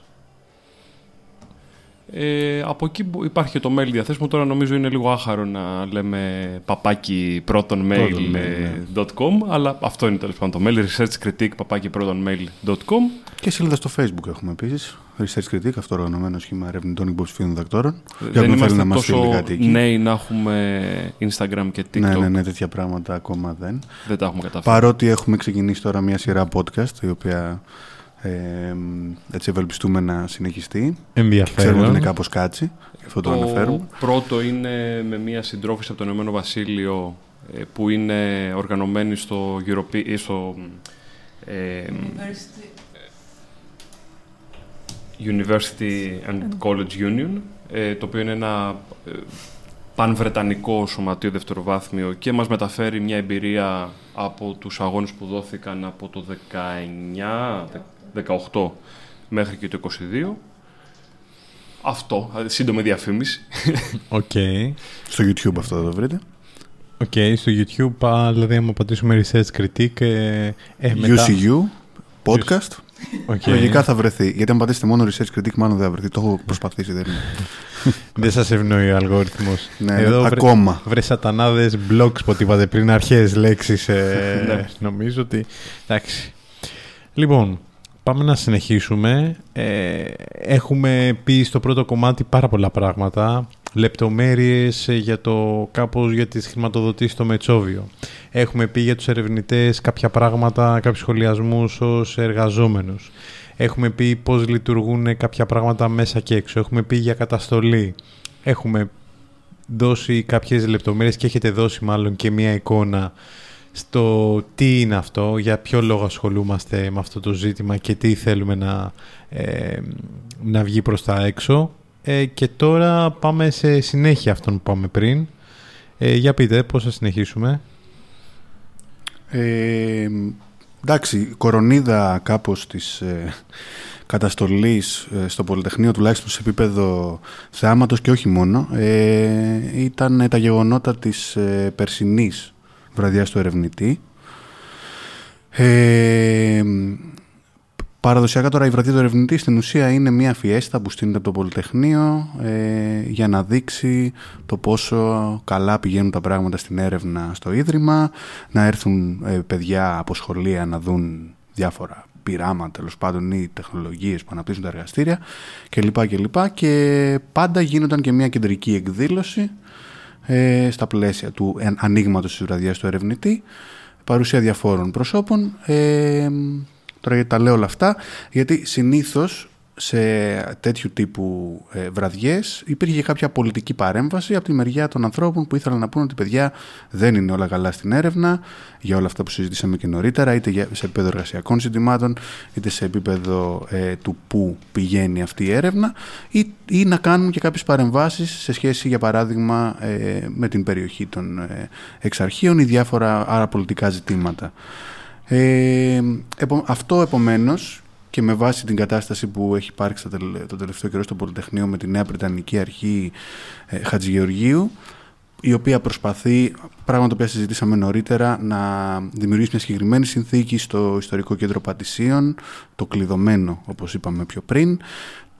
Ε, από εκεί υπάρχει και το mail διαθέσιμο. Τώρα νομίζω είναι λίγο άχαρο να λέμε παπάκι πρώτον mail.com αλλά αυτό είναι τέλος πάντων το mail research critique παπάκι πρώτον mail.com και σελίδα στο facebook έχουμε επίσης. Research Critique, αυτό οργανωμένος σχήμα ερευνητών υποψηφίων διδακτόρων. Δεν είμαστε να τόσο νέοι να έχουμε Instagram και TikTok. Ναι, ναι, ναι, τέτοια πράγματα ακόμα δεν. Δεν τα έχουμε καταφέρει. Παρότι έχουμε ξεκινήσει τώρα μια σειρά podcast, η οποία ε, έτσι ευελπιστούμε να συνεχιστεί. Ενδιαφέρον. Ξέρουμε ότι είναι κάπως κάτσι, αυτό το, το αναφέρουμε. πρώτο είναι με μια συντρόφηση από το Ηνωμένο Βασίλειο ε, που είναι οργανωμένη στο, Europe, στο ε, University and College Union, ε, το οποίο είναι ένα ε, πανβρετανικό σωματείο δευτεροβάθμιο και μας μεταφέρει μια εμπειρία από τους αγώνες που δόθηκαν από το 19, 18 μέχρι και το 22. Αυτό, σύντομη διαφήμιση. OK. Okay. Στο YouTube αυτό θα το βρείτε. OK, okay, στο YouTube, δηλαδή άμα πατήσουμε research critique... Ε, ε, μετά... UCU, podcast. Okay. Λογικά θα βρεθεί. Γιατί αν πατήσετε μόνο research critique, μάλλον δεν θα βρεθεί. Το έχω προσπαθήσει, δεν είναι. δεν σας ευνοεί ο αλγόριθμος. Ναι, Εδώ ακόμα. Βρε σατανάδες blogspot είπατε πριν, αρχαίες λέξεις. Ε, ναι. νομίζω ότι. Εντάξει. Λοιπόν, πάμε να συνεχίσουμε. Ε, έχουμε πει στο πρώτο κομμάτι πάρα πολλά πράγματα. Λεπτομέρειες για το κάπως για τις χρηματοδοτήσεις στο Μετσόβιο. Έχουμε πει για τους ερευνητές κάποια πράγματα, κάποιους σχολιασμούς ως εργαζόμενους. Έχουμε πει πώς λειτουργούν κάποια πράγματα μέσα και έξω. Έχουμε πει για καταστολή. Έχουμε δώσει κάποιες λεπτομέρειες και έχετε δώσει μάλλον και μία εικόνα στο τι είναι αυτό, για ποιο λόγο ασχολούμαστε με αυτό το ζήτημα και τι θέλουμε να, ε, να βγει προς τα έξω. Ε, και τώρα πάμε σε συνέχεια αυτόν που πάμε πριν. Ε, για πείτε, πώς θα συνεχίσουμε; Ε, εντάξει, κορονίδα κάπως της ε, καταστολής ε, στο Πολυτεχνείο, τουλάχιστον σε επίπεδο θεάματος και όχι μόνο, ε, ήταν τα γεγονότα της ε, περσινής βραδιάς του ερευνητή. Ε, Παραδοσιακά τώρα η βραδιά του ερευνητή στην ουσία είναι μια φιέστα που στείνεται από το Πολυτεχνείο ε, για να δείξει το πόσο καλά πηγαίνουν τα πράγματα στην έρευνα στο Ίδρυμα, να έρθουν ε, παιδιά από σχολεία να δουν διάφορα πειράματα τέλος πάντων ή τεχνολογίες που αναπτύσσουν τα εργαστήρια κλπ. Και, και πάντα γίνονταν και μια κεντρική εκδήλωση ε, στα πλαίσια του ανοίγματος της βραδιάς του ερευνητή παρουσία διαφόρων προσώπων ε, Τώρα γιατί τα λέω όλα αυτά, γιατί συνήθως σε τέτοιου τύπου ε, βραδιές υπήρχε κάποια πολιτική παρέμβαση από τη μεριά των ανθρώπων που ήθελαν να πούνε ότι παιδιά δεν είναι όλα καλά στην έρευνα για όλα αυτά που συζητήσαμε και νωρίτερα είτε σε επίπεδο εργασιακών συντημάτων είτε σε επίπεδο ε, του πού πηγαίνει αυτή η έρευνα ή, ή να κάνουν και κάποιες παρεμβάσεις σε σχέση για παράδειγμα ε, με την περιοχή των ε, εξαρχείων ή διάφορα άρα πολιτικά ζητήματα. Ε, αυτό επομένως και με βάση την κατάσταση που έχει υπάρξει το τελευταίο καιρό στο Πολυτεχνείο με τη νέα Βρετανική Αρχή ε, Χατζηγεωργίου η οποία προσπαθεί, πράγμα το οποίο συζητήσαμε νωρίτερα, να δημιουργήσει μια συγκεκριμένη συνθήκη στο Ιστορικό Κέντρο Πατησίων, το κλειδωμένο όπως είπαμε πιο πριν,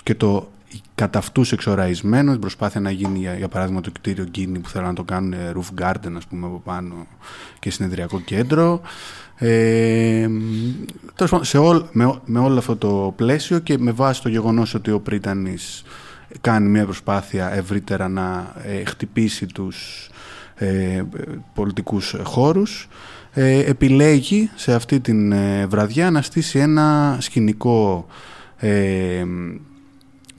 και το κατά αυτούς εξοραϊσμένο, η προσπάθεια να γίνει για, για παράδειγμα το κτίριο Γκίνη που θέλουν να το κάνουν ε, roof garden ας πούμε από πάνω και συνεδριακό κέντρο ε, σε όλ, με, με όλο αυτό το πλαίσιο και με βάση το γεγονός ότι ο Πρίτανης κάνει μια προσπάθεια ευρύτερα να ε, χτυπήσει τους ε, πολιτικούς χώρους ε, επιλέγει σε αυτή την ε, βραδιά να στήσει ένα σκηνικό ε,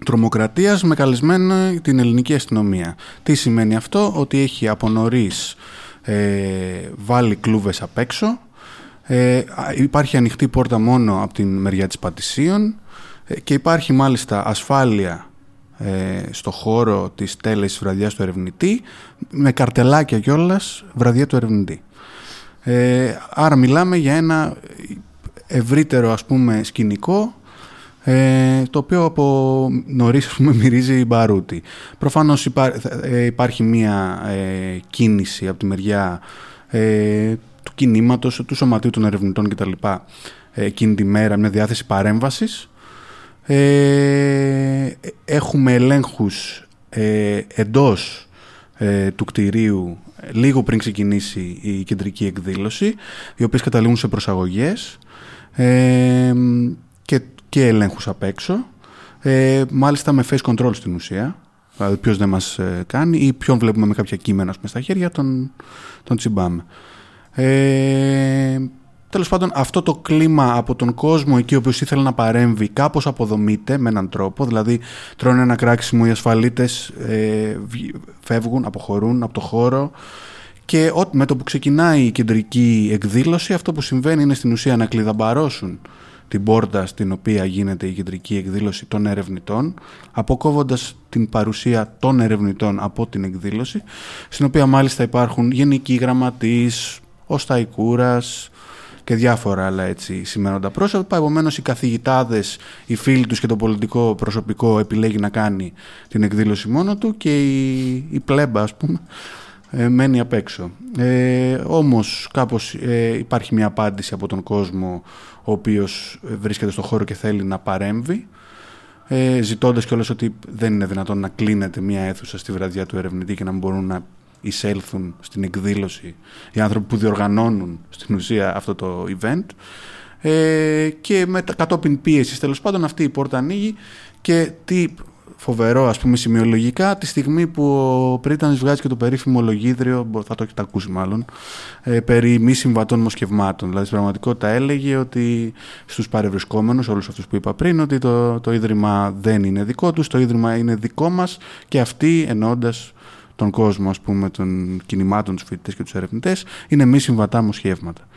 τρομοκρατίας με καλεσμένο την ελληνική αστυνομία. Τι σημαίνει αυτό, ότι έχει από νωρίς ε, βάλει κλούβες απ' έξω. Ε, υπάρχει ανοιχτή πόρτα μόνο από την μεριά της Πατησίων ε, και υπάρχει μάλιστα ασφάλεια ε, στο χώρο της τέλεσης βραδιάς του ερευνητή με καρτελάκια κιόλας βραδιά του ερευνητή. Ε, άρα μιλάμε για ένα ευρύτερο ας πούμε σκηνικό ε, το οποίο από νωρίς ας πούμε, μυρίζει μπαρούτι. Προφανώς ε, υπάρχει μία ε, κίνηση από τη μεριά ε, του κινήματος, του σωματείου των ερευνητών κτλ. εκείνη τη μέρα, μια διάθεση παρέμβασης. έχουμε ελέγχους εντός του κτηρίου λίγο πριν ξεκινήσει η κεντρική εκδήλωση, οι οποίες καταλήγουν σε προσαγωγές και και ελέγχους απ' έξω, ε, μάλιστα με face control στην ουσία, δηλαδή ποιος δεν μας ε, κάνει ή ποιον βλέπουμε με κάποια κείμενα πούμε, στα χέρια, τον, τον τσιμπάμε. Ε, Τέλος πάντων, αυτό το κλίμα από τον κόσμο εκεί, ο οποίος ήθελε να παρέμβει, κάπως αποδομείται με έναν τρόπο. Δηλαδή, τρώνε ένα κράξιμο, οι ασφαλίτες ε, φεύγουν, αποχωρούν από το χώρο. Και με το που ξεκινάει η κεντρική εκδήλωση, αυτό που συμβαίνει είναι στην ουσία να κλειδαμπαρώσουν την πόρτα στην οποία γίνεται η κεντρική εκδήλωση των ερευνητών, αποκόβοντας την παρουσία των ερευνητών από την εκδήλωση, στην οποία μάλιστα υπάρχουν γενικοί γραμματείς, ο Σταϊκούρας και διάφορα άλλα έτσι σημαίνοντα πρόσωπα. Επομένως, οι καθηγητάδες, οι φίλοι τους και το πολιτικό προσωπικό επιλέγει να κάνει την εκδήλωση μόνο του και η, η πλέμπα, ας πούμε, ε, μένει απ' έξω. Ε, όμως κάπως ε, υπάρχει μια απάντηση από τον κόσμο ο οποίος βρίσκεται στο χώρο και θέλει να παρέμβει ε, ζητώντας κιόλας ότι δεν είναι δυνατόν να κλείνεται μια αίθουσα στη βραδιά του ερευνητή και να μπορούν να εισέλθουν στην εκδήλωση οι άνθρωποι που διοργανώνουν στην ουσία αυτό το event ε, και με κατόπιν πίεσης τέλος πάντων αυτή η πόρτα ανοίγει και τι φοβερό ας πούμε σημειολογικά τη στιγμή που ο Πρίτανης βγάζει και το περίφημο λογίδριο, θα το έχετε ακούσει μάλλον, ε, περί μη συμβατών μοσχευμάτων. Δηλαδή στην πραγματικότητα έλεγε ότι στους παρευρισκόμενους, όλους αυτούς που είπα πριν, ότι το, το Ίδρυμα δεν είναι δικό τους, το Ίδρυμα είναι δικό μας και αυτοί ενώντας τον κόσμο ας πούμε των κινημάτων, τους φοιτητές και τους ερευνητές, είναι μη συμβατά μοσχεύματα.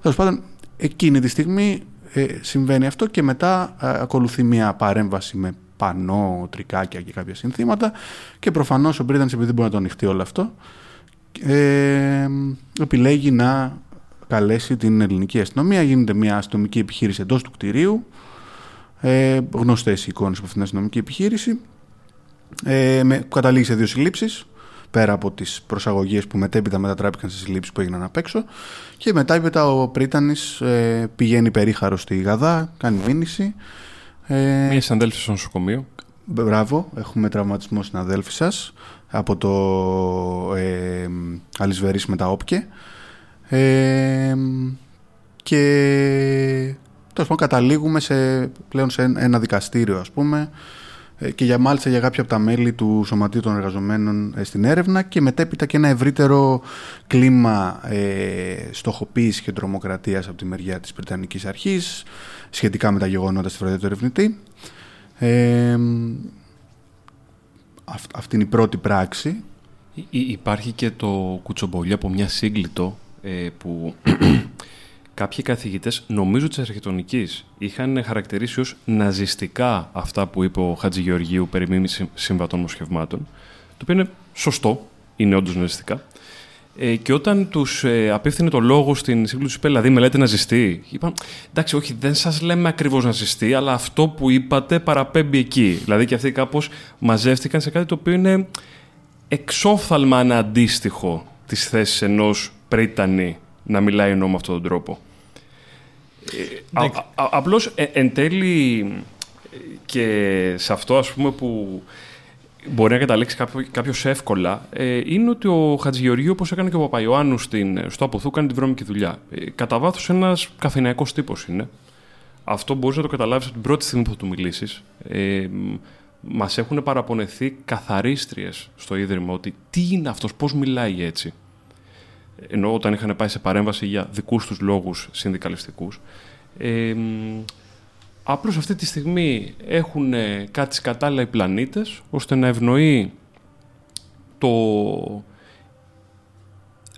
Τέλος πάντων, εκείνη τη στιγμή ε, συμβαίνει αυτό και μετά ε, ακολουθεί μια παρέμβαση με πανό, τρικάκια και κάποια συνθήματα και προφανώς ο Μπρίτανς επειδή δεν μπορεί να το ανοιχτεί όλο αυτό ε, επιλέγει να καλέσει την ελληνική αστυνομία γίνεται μια αστυνομική επιχείρηση εντός του κτηρίου ε, γνωστές οι εικόνες από αυτήν την αστυνομική επιχείρηση ε, με, καταλήγει σε δύο συλλήψεις πέρα από τις προσαγωγές που μετέπειτα μετατράπηκαν σε συλλήψεις που έγιναν απ' έξω και μετά ο Πρίτανης ε, πηγαίνει περίχαρο στη Γαδά, κάνει μήνυση ε, Μία συναδέλφη στο νοσοκομείο. Μπράβο, έχουμε τραυματισμό συναδέλφη σας από το ε, Αλυσβερής με τα όπκε. Ε, και τόσο πάντων καταλήγουμε σε, πλέον σε ένα δικαστήριο ας πούμε ε, και για μάλιστα για κάποια από τα μέλη του Σωματείου των Εργαζομένων ε, στην έρευνα και μετέπειτα και ένα ευρύτερο κλίμα ε, στοχοποίησης και τρομοκρατίας από τη μεριά της Βρετανικής Αρχής σχετικά με τα γεγονότα στη βραδιά του ερευνητή. Ε, αυτή είναι η πρώτη πράξη. υπάρχει και το κουτσομπολί από μια σύγκλιτο ε, που κάποιοι καθηγητές, νομίζω της αρχιτεκτονικής, είχαν χαρακτηρίσει ως ναζιστικά αυτά που είπε ο Χατζηγεωργίου περί μη συμβατών μοσχευμάτων, το οποίο είναι σωστό, είναι όντως ναζιστικά. Ε, και όταν τους ε, απίφθινε το λόγο στην σύγκληση του δηλαδή με λέτε ναζιστή, είπαν εντάξει, όχι, δεν σας λέμε ακριβώς ναζιστή, αλλά αυτό που είπατε παραπέμπει εκεί. Δηλαδή και αυτοί κάπως μαζεύτηκαν σε κάτι το οποίο είναι εξόφθαλμα αναντίστοιχο της θέσης ενός πρίτανη να μιλάει ενώ με αυτόν τον τρόπο. Ε, απλώς ε, εν τέλει και σε αυτό ας πούμε που μπορεί να καταλήξει κάποιο εύκολα ε, είναι ότι ο Χατζηγεωργίου, όπως έκανε και ο Παπαϊωάννου στο Αποθού, κάνει τη βρώμικη δουλειά. Ε, κατά βάθος ένας καφενειακός τύπος είναι. Αυτό μπορείς να το καταλάβεις από την πρώτη στιγμή που θα του μιλήσεις. Ε, Μας έχουν παραπονεθεί καθαρίστριες στο ίδρυμα ότι τι είναι αυτός, πώς μιλάει έτσι. Ενώ όταν είχαν πάει σε παρέμβαση για δικούς τους λόγους συνδικαλιστικούς. Ε, Απλώς αυτή τη στιγμή έχουν κάτι κατάλληλα οι πλανήτες, ώστε να ευνοεί το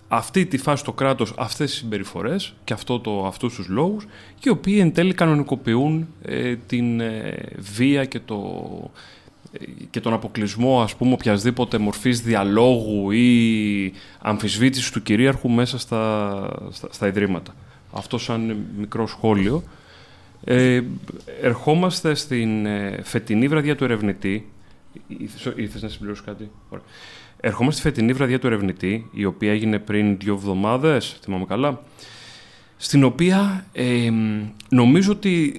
αυτή τη φάση το κράτος αυτές τις συμπεριφορές και αυτό το, αυτούς τους λόγους και οι οποίοι εν τέλει κανονικοποιούν ε, την ε, βία και, το, ε, και τον αποκλεισμό ας πούμε οποιασδήποτε μορφής διαλόγου ή αμφισβήτησης του κυρίαρχου μέσα στα, στα, στα ιδρύματα. Αυτό σαν μικρό σχόλιο. Ε, ερχόμαστε στην φετινή βραδιά του ερευνητή. Ήθελες να συμπληρώσεις κάτι; Ωραία. Ερχόμαστε στη φετινή βραδιά του ερευνητή, η οποία έγινε πριν δύο εβδομάδες, θυμάμαι καλά, στην οποία ε, νομίζω ότι,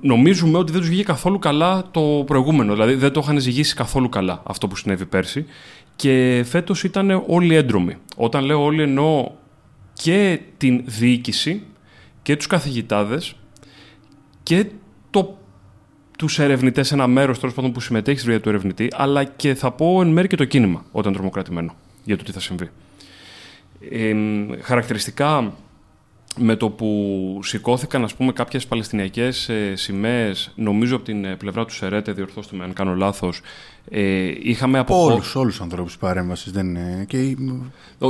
νομίζουμε ότι δεν τους βγήκε καθόλου καλά το προηγούμενο. Δηλαδή δεν το είχαν ζυγίσει καθόλου καλά αυτό που συνέβη πέρσι. Και φέτος ήταν όλοι έντρομοι. Όταν λέω όλοι εννοώ και την διοίκηση και τους καθηγητάδες και το τους ερευνητές, ένα μέρος που συμμετέχει στη δουλειά του ερευνητή, αλλά και θα πω εν μέρει και το κίνημα όταν τρομοκρατημένο για το τι θα συμβεί. Ε, χαρακτηριστικά με το που σηκώθηκαν ας πούμε κάποιες παλαιστινιακές ε, σημαίες νομίζω από την ε, πλευρά του Σερέτε διορθώστε με αν κάνω λάθος ε, είχαμε από όλους, όλους τους ανθρώπους παρέμβασης δεν είναι και...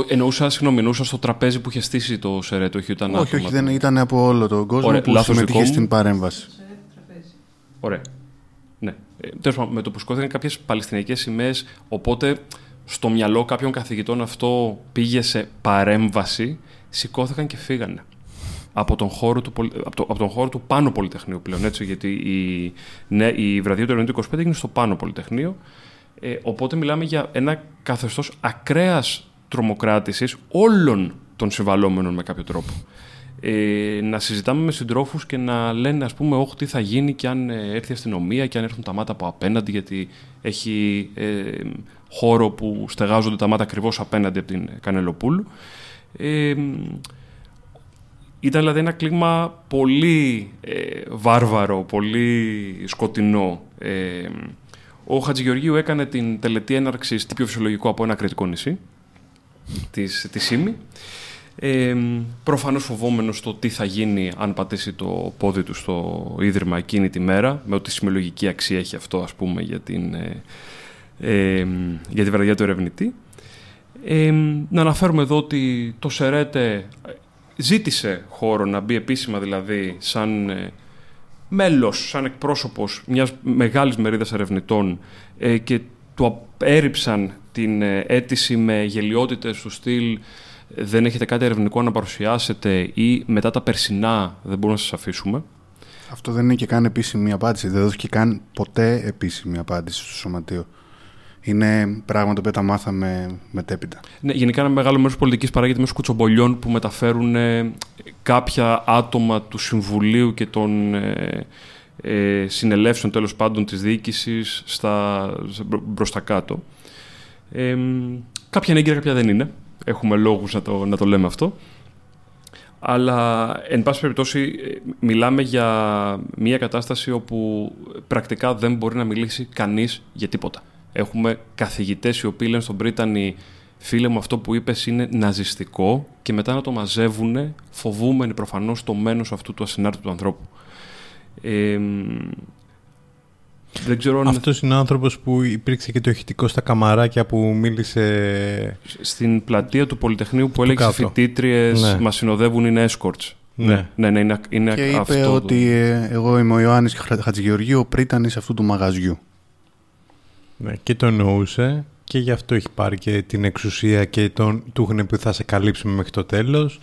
εννοούσα, συγγνώμη, εννοούσα στο τραπέζι που είχε στήσει το Σερέτε όχι, ήταν όχι, όχι δεν ήταν από όλο τον κόσμο Ωραία, που συμμετείχε στην παρέμβαση Ωραία. Ναι. Ε, με το που σκόθηκαν κάποιες Παλαιστινιακές σημαίες, οπότε στο μυαλό κάποιων καθηγητών αυτό πήγε σε παρέμβαση, σηκώθηκαν και φύγανε. Από τον, χώρο του, από, το, από τον χώρο του Πάνω Πολυτεχνείου πλέον, έτσι, γιατί η, ναι, η βραδιά του 1925 έγινε στο Πάνω Πολυτεχνείο, ε, οπότε μιλάμε για ένα καθεστώς ακραίας τρομοκράτησης όλων των συμβαλόμενων με κάποιο τρόπο ε, να συζητάμε με συντρόφους και να λένε ας πούμε όχι τι θα γίνει και αν ε, έρθει η αστυνομία και αν έρθουν τα μάτα από απέναντι γιατί έχει ε, χώρο που στεγάζονται τα μάτα ακριβώς απέναντι από την Κανελοπούλου. Ε, ήταν δηλαδή ένα κλίμα πολύ ε, βάρβαρο, πολύ σκοτεινό. Ε, ο Χατζηγεωργίου έκανε την τελετή έναρξη τι πιο φυσιολογικό από ένα κριτικό νησί, της, της Σίμη. Ε, προφανώς φοβόμενος το τι θα γίνει αν πατήσει το πόδι του στο Ίδρυμα εκείνη τη μέρα, με ό,τι σημειολογική αξία έχει αυτό ας πούμε για την, ε, για τη βραδιά του ερευνητή. να αναφέρουμε εδώ ότι το ΣΕΡΕΤΕ ζήτησε χώρο να μπει επίσημα δηλαδή σαν ε, μέλος, σαν εκπρόσωπος μιας μεγάλης μερίδας ερευνητών ε, και του έριψαν την ε, αίτηση με γελιότητες του στυλ δεν έχετε κάτι ερευνητικό να παρουσιάσετε ή μετά τα περσινά δεν μπορούμε να σας αφήσουμε. Αυτό δεν είναι και καν επίσημη απάντηση. Δεν δόθηκε καν ποτέ επίσημη απάντηση στο σωματείο. Είναι πράγματα που τα μάθαμε μετέπειτα. Ναι, γενικά ένα μεγάλο μέρος πολιτικής παράγεται μέσω κουτσομπολιών που μεταφέρουν ε, κάποια άτομα του Συμβουλίου και των ε, ε, συνελεύσεων τέλος πάντων της διοίκησης προς τα κάτω. Ε, κάποια είναι έγκυρα, κάποια δεν είναι έχουμε λόγους να το, να το λέμε αυτό. Αλλά, εν πάση περιπτώσει, μιλάμε για μια κατάσταση όπου πρακτικά δεν μπορεί να μιλήσει κανείς για τίποτα. Έχουμε καθηγητές οι οποίοι λένε στον Πρίτανη «Φίλε μου, αυτό που είπες είναι ναζιστικό» και μετά να το μαζεύουν φοβούμενοι προφανώς το μένος αυτού του ασυνάρτητου ανθρώπου. Ε, δεν ξέρω Αυτός είναι ο άνθρωπος που υπήρξε και το ηχητικό στα καμαράκια που μίλησε... Στην πλατεία του Πολυτεχνείου που έλεγε φοιτήτριες ναι. μας συνοδεύουν είναι escorts. Ναι, ναι, ναι είναι, είναι και είπε ότι ε, εγώ είμαι ο Ιωάννης Χατζηγεωργίου, ο πρίτανης αυτού του μαγαζιού. Ναι, και το εννοούσε και γι' αυτό έχει πάρει και την εξουσία και τον, του έχουν πει θα σε καλύψουμε μέχρι το τέλος.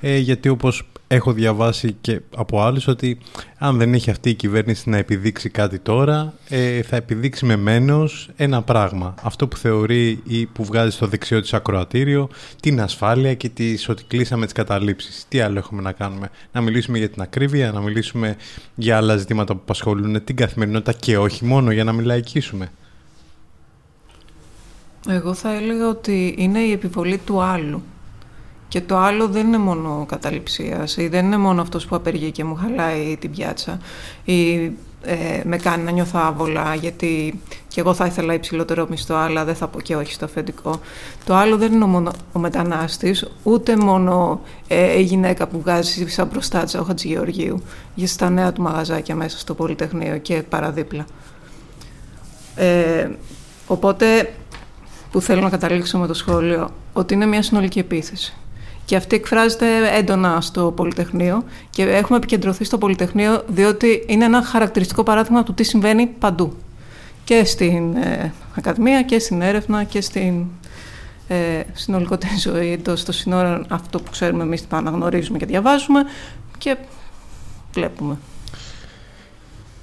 Ε, γιατί όπως έχω διαβάσει και από άλλους ότι αν δεν έχει αυτή η κυβέρνηση να επιδείξει κάτι τώρα, ε, θα επιδείξει με μένος ένα πράγμα. Αυτό που θεωρεί ή που βγάζει στο δεξιό της ακροατήριο, την ασφάλεια και τις, ότι κλείσαμε τις καταλήψεις. Τι άλλο έχουμε να κάνουμε; Να μιλήσουμε για την ακρίβεια, να μιλήσουμε για άλλα ζητήματα που απασχολούν την καθημερινότητα και όχι μόνο για να μιλαϊκίσουμε. Εγώ θα έλεγα ότι είναι η επιβολή του άλλου. Και το άλλο δεν είναι μόνο καταληψίας ή δεν είναι μόνο αυτός που απεργεί και μου χαλάει την πιάτσα ή ε, με κάνει να νιώθω άβολα γιατί και εγώ θα ήθελα υψηλότερο μισθό αλλά δεν θα πω και όχι στο αφεντικό. Το άλλο δεν είναι μόνο ο μετανάστης ούτε μόνο ε, η γυναίκα που βγάζει σαν μπροστάτσα ο Χατζηγεωργίου για στα νέα του μαγαζάκια μέσα στο Πολυτεχνείο και παραδίπλα. Ε, οπότε που θέλω να καταλήξω με το σχόλιο, ότι είναι μια συνολική επίθεση. Και αυτή εκφράζεται έντονα στο Πολυτεχνείο και έχουμε επικεντρωθεί στο Πολυτεχνείο διότι είναι ένα χαρακτηριστικό παράδειγμα του τι συμβαίνει παντού. Και στην ε, Ακαδημία και στην έρευνα και στην ε, συνολικότερη ζωή εντός των συνόρων αυτό που ξέρουμε εμείς που αναγνωρίζουμε και διαβάζουμε και βλέπουμε.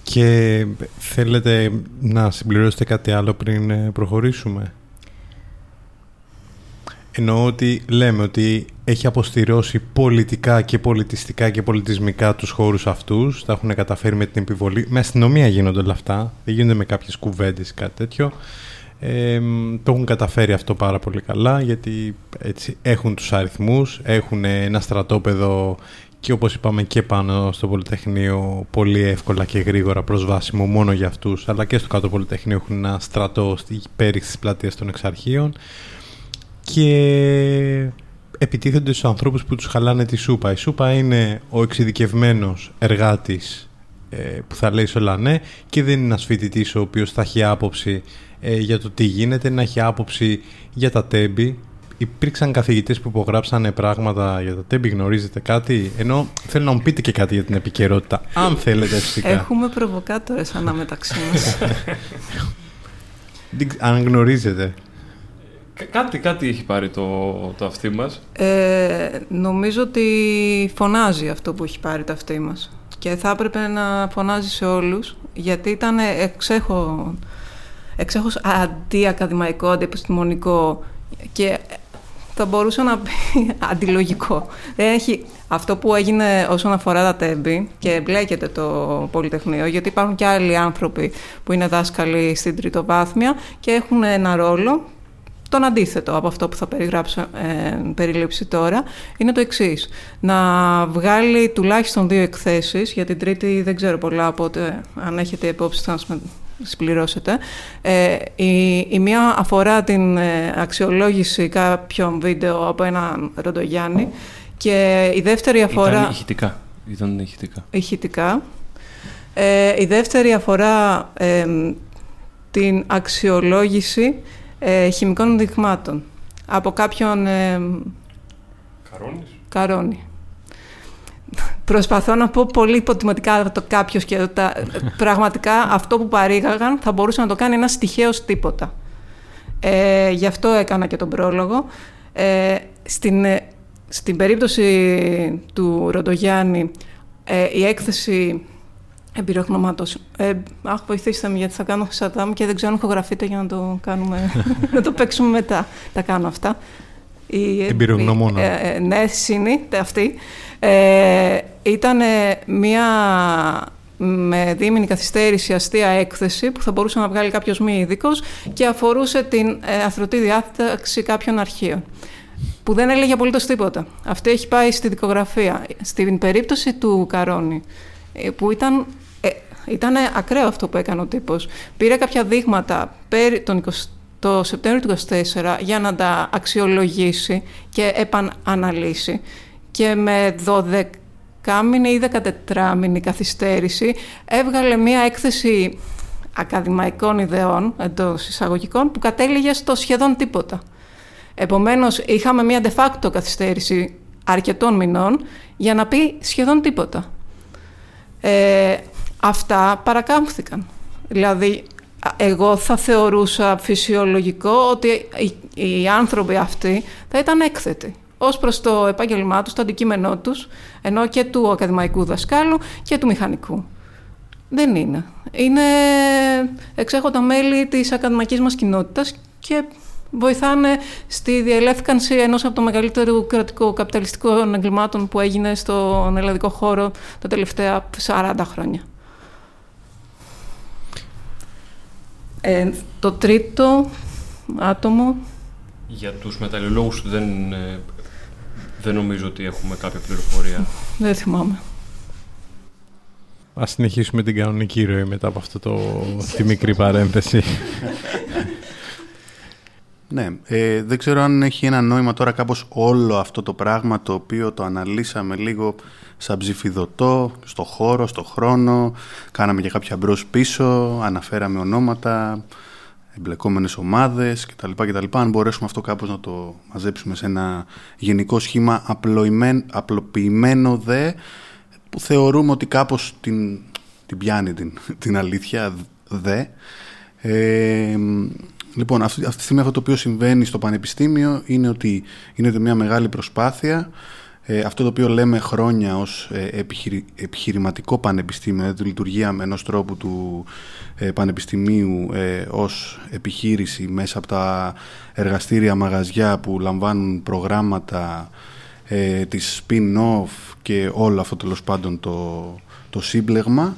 Και θέλετε να συμπληρώσετε κάτι άλλο πριν ε, προχωρήσουμε; Εννοώ ότι λέμε ότι έχει αποστηρώσει πολιτικά και πολιτιστικά και πολιτισμικά τους χώρους αυτούς. Τα έχουν καταφέρει με την επιβολή. Με αστυνομία γίνονται όλα αυτά. Δεν γίνονται με κάποιες κουβέντες ή κάτι τέτοιο. Ε, το έχουν καταφέρει αυτό πάρα πολύ καλά γιατί έτσι, έχουν τους αριθμούς, έχουν ένα στρατόπεδο και όπως είπαμε και πάνω στο Πολυτεχνείο πολύ εύκολα και γρήγορα προσβάσιμο μόνο για αυτούς αλλά και στο κάτω Πολυτεχνείο έχουν ένα στρατό στη πέριξη της πλατείας των εξαρχείων και επιτίθενται στους ανθρώπους που τους χαλάνε τη σούπα. Η σούπα είναι ο εξειδικευμένος εργάτης ε, που θα λέει όλα ναι και δεν είναι ένας φοιτητής ο οποίος θα έχει άποψη ε, για το τι γίνεται, να έχει άποψη για τα τέμπη. Υπήρξαν καθηγητές που υπογράψανε πράγματα για τα τέμπη, γνωρίζετε κάτι, ενώ θέλω να μου πείτε και κάτι για την επικαιρότητα, αν θέλετε φυσικά. Έχουμε προβοκάτορες ανάμεταξύ μας. αν γνωρίζετε. Κάτι, κάτι έχει πάρει το, το αυτί μας. Ε, νομίζω ότι φωνάζει αυτό που έχει πάρει το αυτί μας. Και θα έπρεπε να φωνάζει σε όλους, γιατί ήταν εξέχω, εξέχως αντιακαδημαϊκό, αντιεπιστημονικό και θα μπορούσα να πει αντιλογικό. Έχει αυτό που έγινε όσον αφορά τα τέμπη και μπλέκεται το Πολυτεχνείο, γιατί υπάρχουν και άλλοι άνθρωποι που είναι δάσκαλοι στην τριτοβάθμια και έχουν ένα ρόλο τον αντίθετο από αυτό που θα περιγράψω ε, περιλήψει τώρα, είναι το εξής. Να βγάλει τουλάχιστον δύο εκθέσεις, για την τρίτη δεν ξέρω πολλά, οπότε αν έχετε υπόψη θα με συμπληρώσετε. Ε, η, η μία αφορά την ε, αξιολόγηση κάποιων βίντεο από έναν Ροντογιάννη και η δεύτερη αφορά... Ήταν ηχητικά. Ήταν ηχητικά. ηχητικά. Ε, η δεύτερη αφορά ε, την αξιολόγηση ε, χημικών δειγμάτων από κάποιον... Ε, Καρόνι. Προσπαθώ να πω πολύ υποτιμητικά το κάποιος και τα, πραγματικά αυτό που παρήγαγαν θα μπορούσε να το κάνει ένας τυχαίος τίποτα. Ε, γι' αυτό έκανα και τον πρόλογο. Ε, στην, ε, στην περίπτωση του Ροντογιάννη ε, η έκθεση Εμπειρογνωμάτο. Ε, αχ, βοηθήστε με γιατί θα κάνω Σαντάμ και δεν ξέρω αν ηχογραφείτε για να το, κάνουμε, να το παίξουμε μετά. Τα κάνω αυτά. Εμπειρογνωμόνα. Ε, ε, ναι, σύνη, αυτή. Ε, ήταν μία με δίμηνη καθυστέρηση αστεία έκθεση που θα μπορούσε να βγάλει κάποιος μη ειδικός και αφορούσε την ε, αθρωτή διάταξη κάποιων αρχείων. Που δεν έλεγε απολύτως τίποτα. Αυτή έχει πάει στη δικογραφία. Στην περίπτωση του Καρόνι, ε, που ήταν ε, ήταν ακραίο αυτό που έκανε ο τύπος. Πήρε κάποια δείγματα τον 20, το Σεπτέμβριο του 2024 για να τα αξιολογήσει και επαναλύσει και με 12 μήνη ή 14 μήνη καθυστέρηση έβγαλε μία έκθεση ακαδημαϊκών ιδεών εντός εισαγωγικών που κατέληγε στο σχεδόν τίποτα. Επομένως είχαμε μία de facto καθυστέρηση αρκετών μηνών για να πει σχεδόν τίποτα. Ε, αυτά παρακάμφθηκαν. Δηλαδή, εγώ θα θεωρούσα φυσιολογικό ότι οι, άνθρωποι αυτοί θα ήταν έκθετοι ως προς το επάγγελμά τους, το αντικείμενό τους, ενώ και του ακαδημαϊκού δασκάλου και του μηχανικού. Δεν είναι. Είναι εξέχοντα μέλη της ακαδημαϊκής μας κοινότητας και βοηθάνε στη διελεύκανση ενός από το μεγαλύτερο κρατικό καπιταλιστικό εγκλημάτων που έγινε στον ελλαδικό χώρο τα τελευταία 40 χρόνια. Ε, το τρίτο άτομο... Για τους μεταλληλόγους δεν, ε, δεν νομίζω ότι έχουμε κάποια πληροφορία. δεν θυμάμαι. Ας συνεχίσουμε την κανονική ροή μετά από αυτό το, τη μικρή παρένθεση. Ναι, ε, δεν ξέρω αν έχει ένα νόημα τώρα κάπως όλο αυτό το πράγμα το οποίο το αναλύσαμε λίγο σαν ψηφιδωτό, στο χώρο, στο χρόνο, κάναμε και κάποια μπρος πίσω, αναφέραμε ονόματα. εμπλεκόμενες ομάδες κτλ. κτλ. Αν μπορέσουμε αυτό κάπως να το μαζέψουμε σε ένα γενικό σχήμα απλοποιημένο δε που θεωρούμε ότι κάπως την, την πιάνει την, την αλήθεια δε. Ε, λοιπόν, αυτή, αυτή τη στιγμή αυτό το οποίο συμβαίνει στο Πανεπιστήμιο είναι ότι γίνεται μια μεγάλη προσπάθεια. Ε, αυτό το οποίο λέμε χρόνια ως ε, επιχειρηματικό πανεπιστήμιο, δηλαδή τη λειτουργία με ενός τρόπου του ε, πανεπιστημίου ε, ως επιχείρηση μέσα από τα εργαστήρια μαγαζιά που λαμβάνουν προγράμματα ε, της spin-off και όλο αυτό τέλος πάντων το, το σύμπλεγμα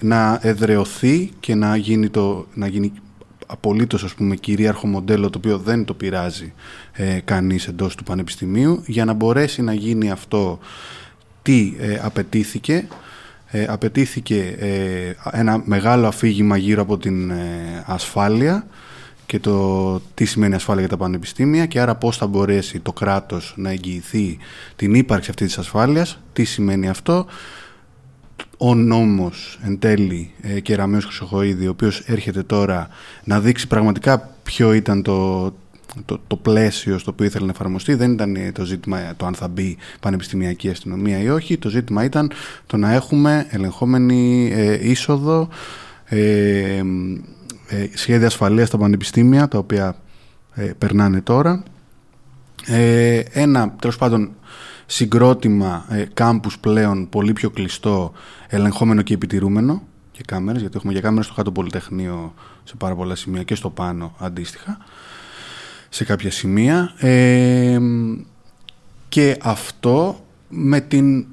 να εδρεωθεί και να γίνει, το, να γίνει απολύτως ας πούμε κυρίαρχο μοντέλο το οποίο δεν το πειράζει ε, κανείς εντός του Πανεπιστημίου για να μπορέσει να γίνει αυτό τι ε, απαιτήθηκε. Ε, απαιτήθηκε ε, ένα μεγάλο αφήγημα γύρω από την ασφάλεια και το τι σημαίνει ασφάλεια για τα πανεπιστήμια και άρα πώς θα μπορέσει το κράτος να εγγυηθεί την ύπαρξη αυτής της ασφάλειας, τι σημαίνει αυτό ο νόμος εν τέλει ε, Κεραμέως Χρυσοχοίδη, ο οποίος έρχεται τώρα να δείξει πραγματικά ποιο ήταν το, το, το πλαίσιο στο οποίο ήθελε να εφαρμοστεί. Δεν ήταν το ζήτημα το αν θα μπει πανεπιστημιακή αστυνομία ή όχι. Το ζήτημα ήταν το να έχουμε ελεγχόμενη ε, είσοδο, ε, ε, σχέδια ασφαλείας στα πανεπιστήμια, τα οποία ε, περνάνε τώρα. Ε, ένα, τέλος πάντων, συγκρότημα ε, κάμπους πλέον πολύ πιο κλειστό, ελεγχόμενο και επιτηρούμενο και κάμερες, γιατί έχουμε και κάμερες στο κάτω πολυτεχνείο σε πάρα πολλά σημεία και στο πάνω αντίστοιχα, σε κάποια σημεία. Ε, και αυτό με την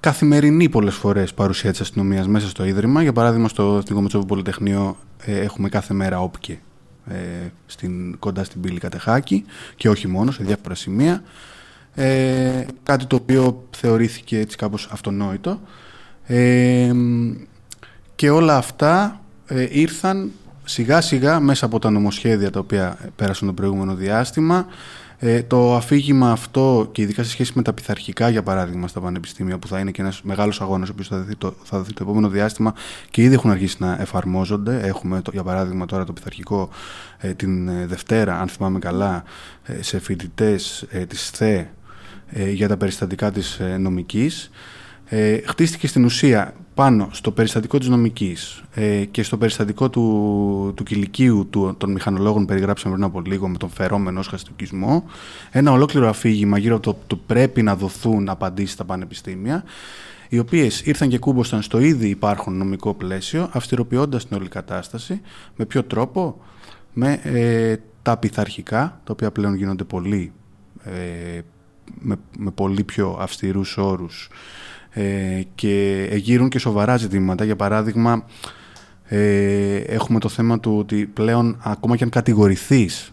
καθημερινή πολλές φορές παρουσία της αστυνομίας μέσα στο Ίδρυμα. Για παράδειγμα, στο Εθνικό Μετσόβιο Πολυτεχνείο ε, έχουμε κάθε μέρα όπκε ε, στην, κοντά στην πύλη Κατεχάκη και όχι μόνο, σε διάφορα σημεία ε, κάτι το οποίο θεωρήθηκε έτσι κάπως αυτονόητο. Ε, και όλα αυτά ε, ήρθαν σιγά σιγά μέσα από τα νομοσχέδια τα οποία πέρασαν το προηγούμενο διάστημα. Ε, το αφήγημα αυτό και ειδικά σε σχέση με τα πειθαρχικά για παράδειγμα στα πανεπιστήμια που θα είναι και ένας μεγάλος αγώνας ο οποίος θα δει το, θα το επόμενο διάστημα και ήδη έχουν αρχίσει να εφαρμόζονται. Έχουμε το, για παράδειγμα τώρα το πειθαρχικό ε, την Δευτέρα αν θυμάμαι καλά σε φοιτητές της ΘΕ ε, για τα περιστατικά της ε, νομικής. Ε, χτίστηκε στην ουσία πάνω στο περιστατικό της νομικής ε, και στο περιστατικό του, του κηλικίου του, των μηχανολόγων περιγράψαμε πριν από λίγο με τον φερόμενο ως χαστοκισμό ένα ολόκληρο αφήγημα γύρω από το, το πρέπει να δοθούν απαντήσεις στα πανεπιστήμια οι οποίες ήρθαν και κούμποσταν στο ήδη υπάρχον νομικό πλαίσιο αυστηροποιώντας την όλη κατάσταση. Με ποιο τρόπο; Με ε, τα πειθαρχικά τα οποία πλέον γίνονται πολύ ε, με, με πολύ πιο αυστηρούς όρους ε, και εγείρουν και σοβαρά ζητήματα. Για παράδειγμα, ε, έχουμε το θέμα του ότι πλέον ακόμα και αν κατηγορηθείς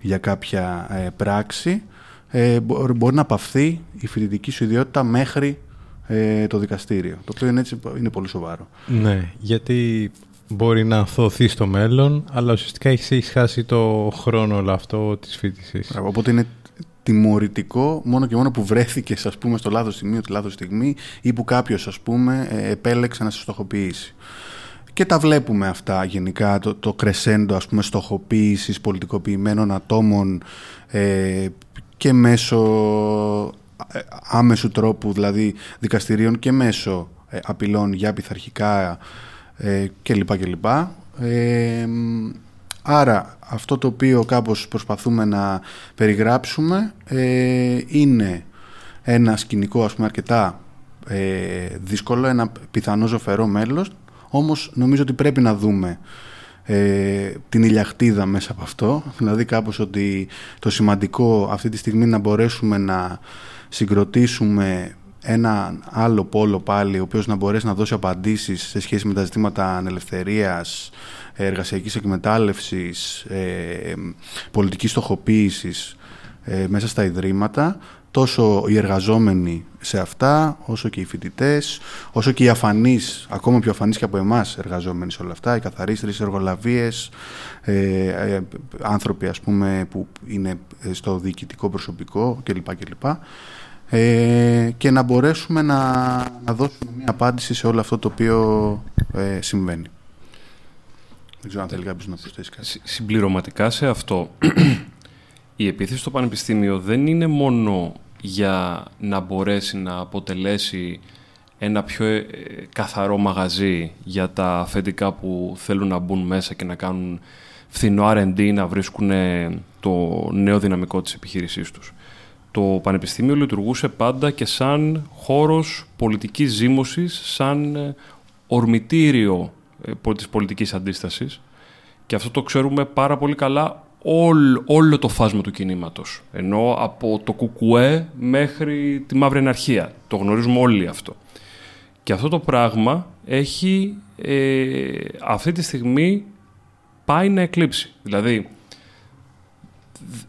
για κάποια ε, πράξη ε, μπορεί να απαυθεί η φοιτητική σου ιδιότητα μέχρι ε, το δικαστήριο. Το οποίο είναι, έτσι, είναι πολύ σοβαρό. Ναι, γιατί μπορεί να αθωθεί στο μέλλον, αλλά ουσιαστικά έχεις χάσει το χρόνο όλο αυτό της φοιτησής. Οπότε είναι τιμωρητικό μόνο και μόνο που βρέθηκες ας πούμε, στο λάθος σημείο, τη λάθος στιγμή ή που κάποιος ας πούμε, ε, επέλεξε να σε στοχοποιήσει. Και τα βλέπουμε αυτά γενικά, το, το κρεσέντο ας πούμε, στοχοποίησης πολιτικοποιημένων ατόμων ε, και μέσω ε, άμεσου τρόπου, δηλαδή δικαστηρίων και μέσω ε, απειλών για πειθαρχικά ε, κλπ. κλπ. Ε, Άρα αυτό το οποίο κάπως προσπαθούμε να περιγράψουμε ε, είναι ένα σκηνικό ας πούμε αρκετά ε, δύσκολο, ένα πιθανό ζωφερό μέλος, όμως νομίζω ότι πρέπει να δούμε ε, την ηλιακτίδα μέσα από αυτό, δηλαδή κάπως ότι το σημαντικό αυτή τη στιγμή να μπορέσουμε να συγκροτήσουμε ένα άλλο πόλο πάλι, ο οποίος να μπορέσει να δώσει απαντήσεις σε σχέση με τα ζητήματα ανελευθερίας, εργασιακής εκμετάλλευσης, ε, πολιτικής στοχοποίησης ε, μέσα στα ιδρύματα, τόσο οι εργαζόμενοι σε αυτά, όσο και οι φοιτητές, όσο και οι αφανείς, ακόμα πιο αφανείς και από εμάς εργαζόμενοι σε όλα αυτά, οι καθαρίστρες, οι εργολαβίες, ε, ε, άνθρωποι ας πούμε που είναι στο διοικητικό προσωπικό κλπ. κλπ. Ε, και να μπορέσουμε να, να δώσουμε μια απάντηση σε όλο αυτό το οποίο ε, συμβαίνει. Δεν ξέρω αν θέλει κάποιος να προσθέσει κάτι. Συ- Συμπληρωματικά σε αυτό, η επίθεση στο πανεπιστήμιο δεν είναι μόνο για να μπορέσει να αποτελέσει ένα πιο ε, καθαρό μαγαζί για τα αφεντικά που θέλουν να μπουν μέσα και να κάνουν φθηνό R&D, να βρίσκουν ε, το νέο δυναμικό της επιχείρησής τους. Το Πανεπιστήμιο λειτουργούσε πάντα και σαν χώρος πολιτικής ζήμωσης, σαν ε, ορμητήριο ε, πο- της πολιτικής αντίστασης και αυτό το ξέρουμε πάρα πολύ καλά όλο, όλο το φάσμα του κινήματος. Ενώ από το κουκουέ μέχρι τη μαύρη αναρχία. Το γνωρίζουμε όλοι αυτό. Και αυτό το πράγμα έχει ε, αυτή τη στιγμή πάει να εκλείψει. Δηλαδή, δ-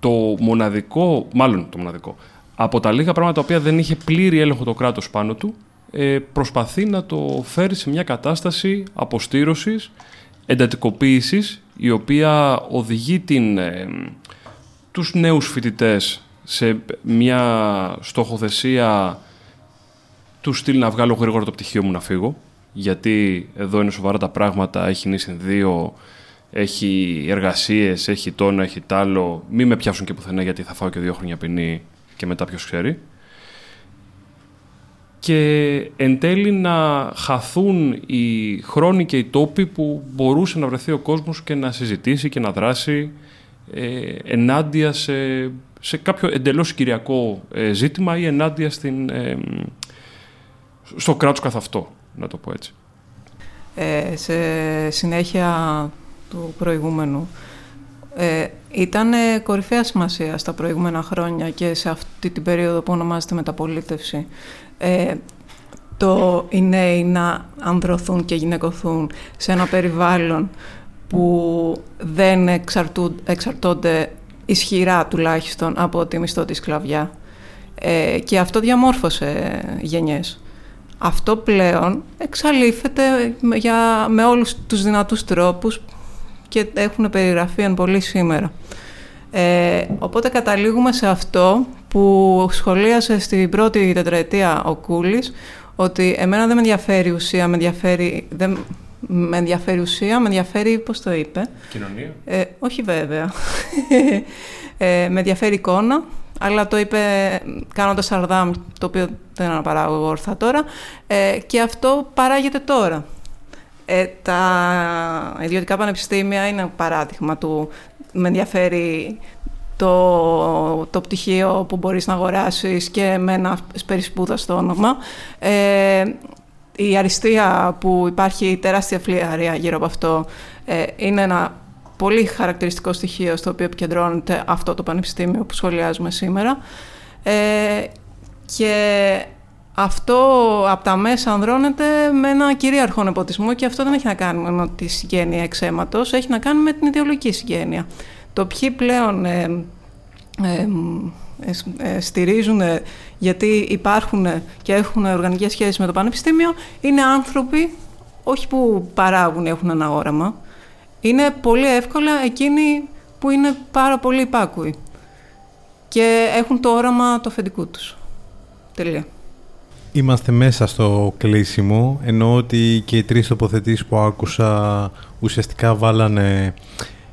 το μοναδικό, μάλλον το μοναδικό, από τα λίγα πράγματα τα οποία δεν είχε πλήρη έλεγχο το κράτος πάνω του, ε, προσπαθεί να το φέρει σε μια κατάσταση αποστήρωσης, εντατικοποίησης, η οποία οδηγεί την, ε, τους νέους φοιτητές σε μια στοχοθεσία του στυλ να βγάλω γρήγορα το πτυχίο μου να φύγω, γιατί εδώ είναι σοβαρά τα πράγματα, έχει νήσιν δύο, έχει εργασίες, έχει τόνο, έχει τάλο, μη με πιάσουν και πουθενά γιατί θα φάω και δύο χρόνια ποινή και μετά ποιος ξέρει. Και εν τέλει να χαθούν οι χρόνοι και οι τόποι που μπορούσε να βρεθεί ο κόσμος και να συζητήσει και να δράσει ε, ενάντια σε, σε κάποιο εντελώς κυριακό ε, ζήτημα ή ενάντια στην, ε, στο κράτος καθ' αυτό, να το πω έτσι. Ε, σε συνέχεια του προηγούμενου, ε, ήταν ε, κορυφαία σημασία στα προηγούμενα χρόνια και σε αυτή την περίοδο που ονομάζεται μεταπολίτευση. Ε, το οι νέοι να ανδρωθούν και γυναικοθούν σε ένα περιβάλλον που δεν εξαρτούν, εξαρτώνται ισχυρά τουλάχιστον από τη μισθό της σκλαβιά. Ε, και αυτό διαμόρφωσε γενιές. Αυτό πλέον εξαλείφεται με, για, με όλους τους δυνατούς τρόπους και έχουν περιγραφεί εν πολύ σήμερα. Ε, οπότε καταλήγουμε σε αυτό που σχολίασε στην πρώτη τετραετία ο Κούλης, ότι εμένα δεν με ενδιαφέρει η ουσία, με ενδιαφέρει, δεν, με ενδιαφέρει ουσία, με ενδιαφέρει, πώς το είπε, Κοινωνία. ε, όχι βέβαια. ε, με ενδιαφέρει εικόνα, αλλά το είπε κάνοντας Σαρδάμ, το οποίο δεν αναπαράγω εγώ ορθά τώρα, ε, και αυτό παράγεται τώρα. Ε, τα ιδιωτικά πανεπιστήμια είναι παράδειγμα του με ενδιαφέρει το, το πτυχίο που μπορείς να αγοράσεις και με ένα περισπούδαστο όνομα. Ε, η αριστεία που υπάρχει τεράστια φλιαρία γύρω από αυτό ε, είναι ένα πολύ χαρακτηριστικό στοιχείο στο οποίο επικεντρώνεται αυτό το πανεπιστήμιο που σχολιάζουμε σήμερα. Ε, και αυτό από τα μέσα ανδρώνεται με ένα κυρίαρχο νεποτισμό και αυτό δεν έχει να κάνει με τη συγγένεια εξαίματος, έχει να κάνει με την ιδεολογική συγγένεια. Το ποιοι πλέον ε, ε, ε, στηρίζουν γιατί υπάρχουν και έχουν οργανικές σχέσεις με το πανεπιστήμιο είναι άνθρωποι όχι που παράγουν έχουν ένα όραμα είναι πολύ εύκολα εκείνοι που είναι πάρα πολύ υπάκουοι και έχουν το όραμα το αφεντικού τους. Τελεία. Είμαστε μέσα στο κλείσιμο, ενώ ότι και οι τρεις τοποθετήσεις που άκουσα ουσιαστικά βάλανε,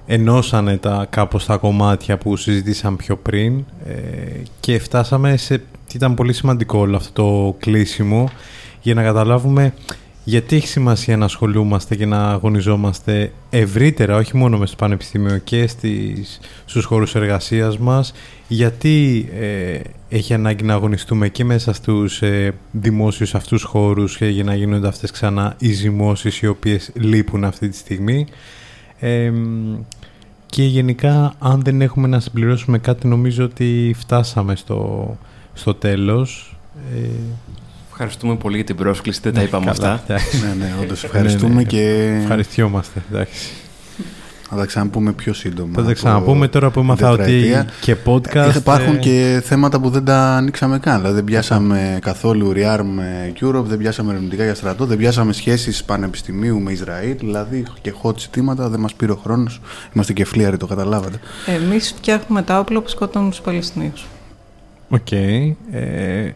ενώσανε τα, κάπως τα κομμάτια που συζητήσαμε πιο πριν ε, και φτάσαμε σε... Ήταν πολύ σημαντικό όλο αυτό το κλείσιμο για να καταλάβουμε γιατί έχει σημασία να ασχολούμαστε και να αγωνιζόμαστε ευρύτερα, όχι μόνο μέσα στο πανεπιστήμιο και στις, στους χώρους εργασίας μας, γιατί ε, έχει ανάγκη να αγωνιστούμε και μέσα στους ε, δημόσιους αυτούς χώρους και για να γίνονται αυτές ξανά οι ζυμώσεις οι οποίες λείπουν αυτή τη στιγμή. Ε, και γενικά, αν δεν έχουμε να συμπληρώσουμε κάτι, νομίζω ότι φτάσαμε στο, στο τέλος. Ε, Ευχαριστούμε πολύ για την πρόσκληση, δεν τα είπαμε καλά, αυτά. εντάξει. ναι, ναι, όντως ευχαριστούμε Ναι, ναι. και Ευχαριστιόμαστε, εντάξει. Θα τα ξαναπούμε πιο σύντομα. Θα τα από ξαναπούμε τώρα που έμαθα την ότι τετραετία. και podcast... Υπάρχουν ε, και θέματα που δεν τα ανοίξαμε καν. Δηλαδή δεν πιάσαμε καθόλου Rearm Europe, δεν πιάσαμε ερευνητικά για στρατό, δεν πιάσαμε σχέσεις πανεπιστημίου με Ισραήλ. Δηλαδή και hot ζητήματα δεν μας πήρε ο χρόνος. Είμαστε και φλύαροι, το καταλάβατε. Εμείς φτιάχνουμε τα όπλα που σκοτώνουν τους Παλαιστινίους. Οκ. Ε,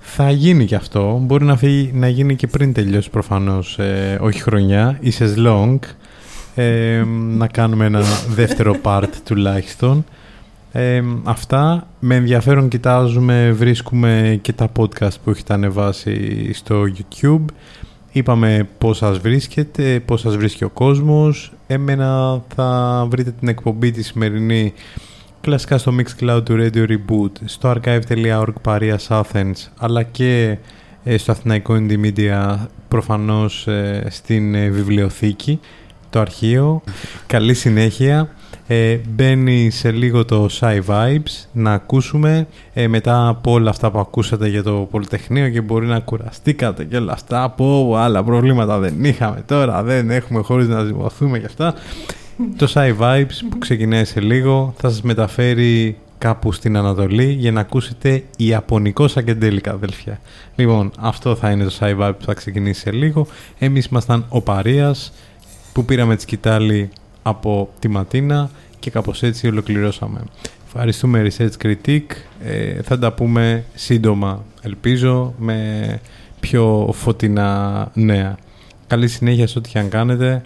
θα γίνει και αυτό. Μπορεί να, φύγει, να γίνει και πριν τελειώσει προφανώς. Ε, όχι χρονιά. Είσαι long. Ε, να κάνουμε ένα δεύτερο part τουλάχιστον. Ε, αυτά. Με ενδιαφέρον κοιτάζουμε, βρίσκουμε και τα podcast που έχετε ανεβάσει στο YouTube. Είπαμε πώς σας βρίσκεται, πώς σας βρίσκει ο κόσμος. Εμένα θα βρείτε την εκπομπή τη σημερινή κλασικά στο Mixcloud του Radio Reboot, στο archive.org Parias Athens, αλλά και ε, στο Αθηναϊκό Indie Media, προφανώς ε, στην ε, βιβλιοθήκη, το αρχείο. Καλή συνέχεια. Ε, μπαίνει σε λίγο το Sci Vibes να ακούσουμε ε, μετά από όλα αυτά που ακούσατε για το Πολυτεχνείο και μπορεί να κουραστήκατε και όλα αυτά από άλλα προβλήματα δεν είχαμε τώρα, δεν έχουμε χωρίς να ζυμωθούμε και αυτά το Sci Vibes που ξεκινάει σε λίγο θα σας μεταφέρει κάπου στην Ανατολή για να ακούσετε Ιαπωνικό Σακεντέλικα αδέλφια. Λοιπόν, αυτό θα είναι το Sci Vibe που θα ξεκινήσει σε λίγο. Εμείς ήμασταν ο Παρίας που πήραμε τη σκητάλη από τη Ματίνα και κάπως έτσι ολοκληρώσαμε. Ευχαριστούμε Research Critique. Ε, θα τα πούμε σύντομα, ελπίζω, με πιο φωτεινά νέα. Καλή συνέχεια σε ό,τι και αν κάνετε.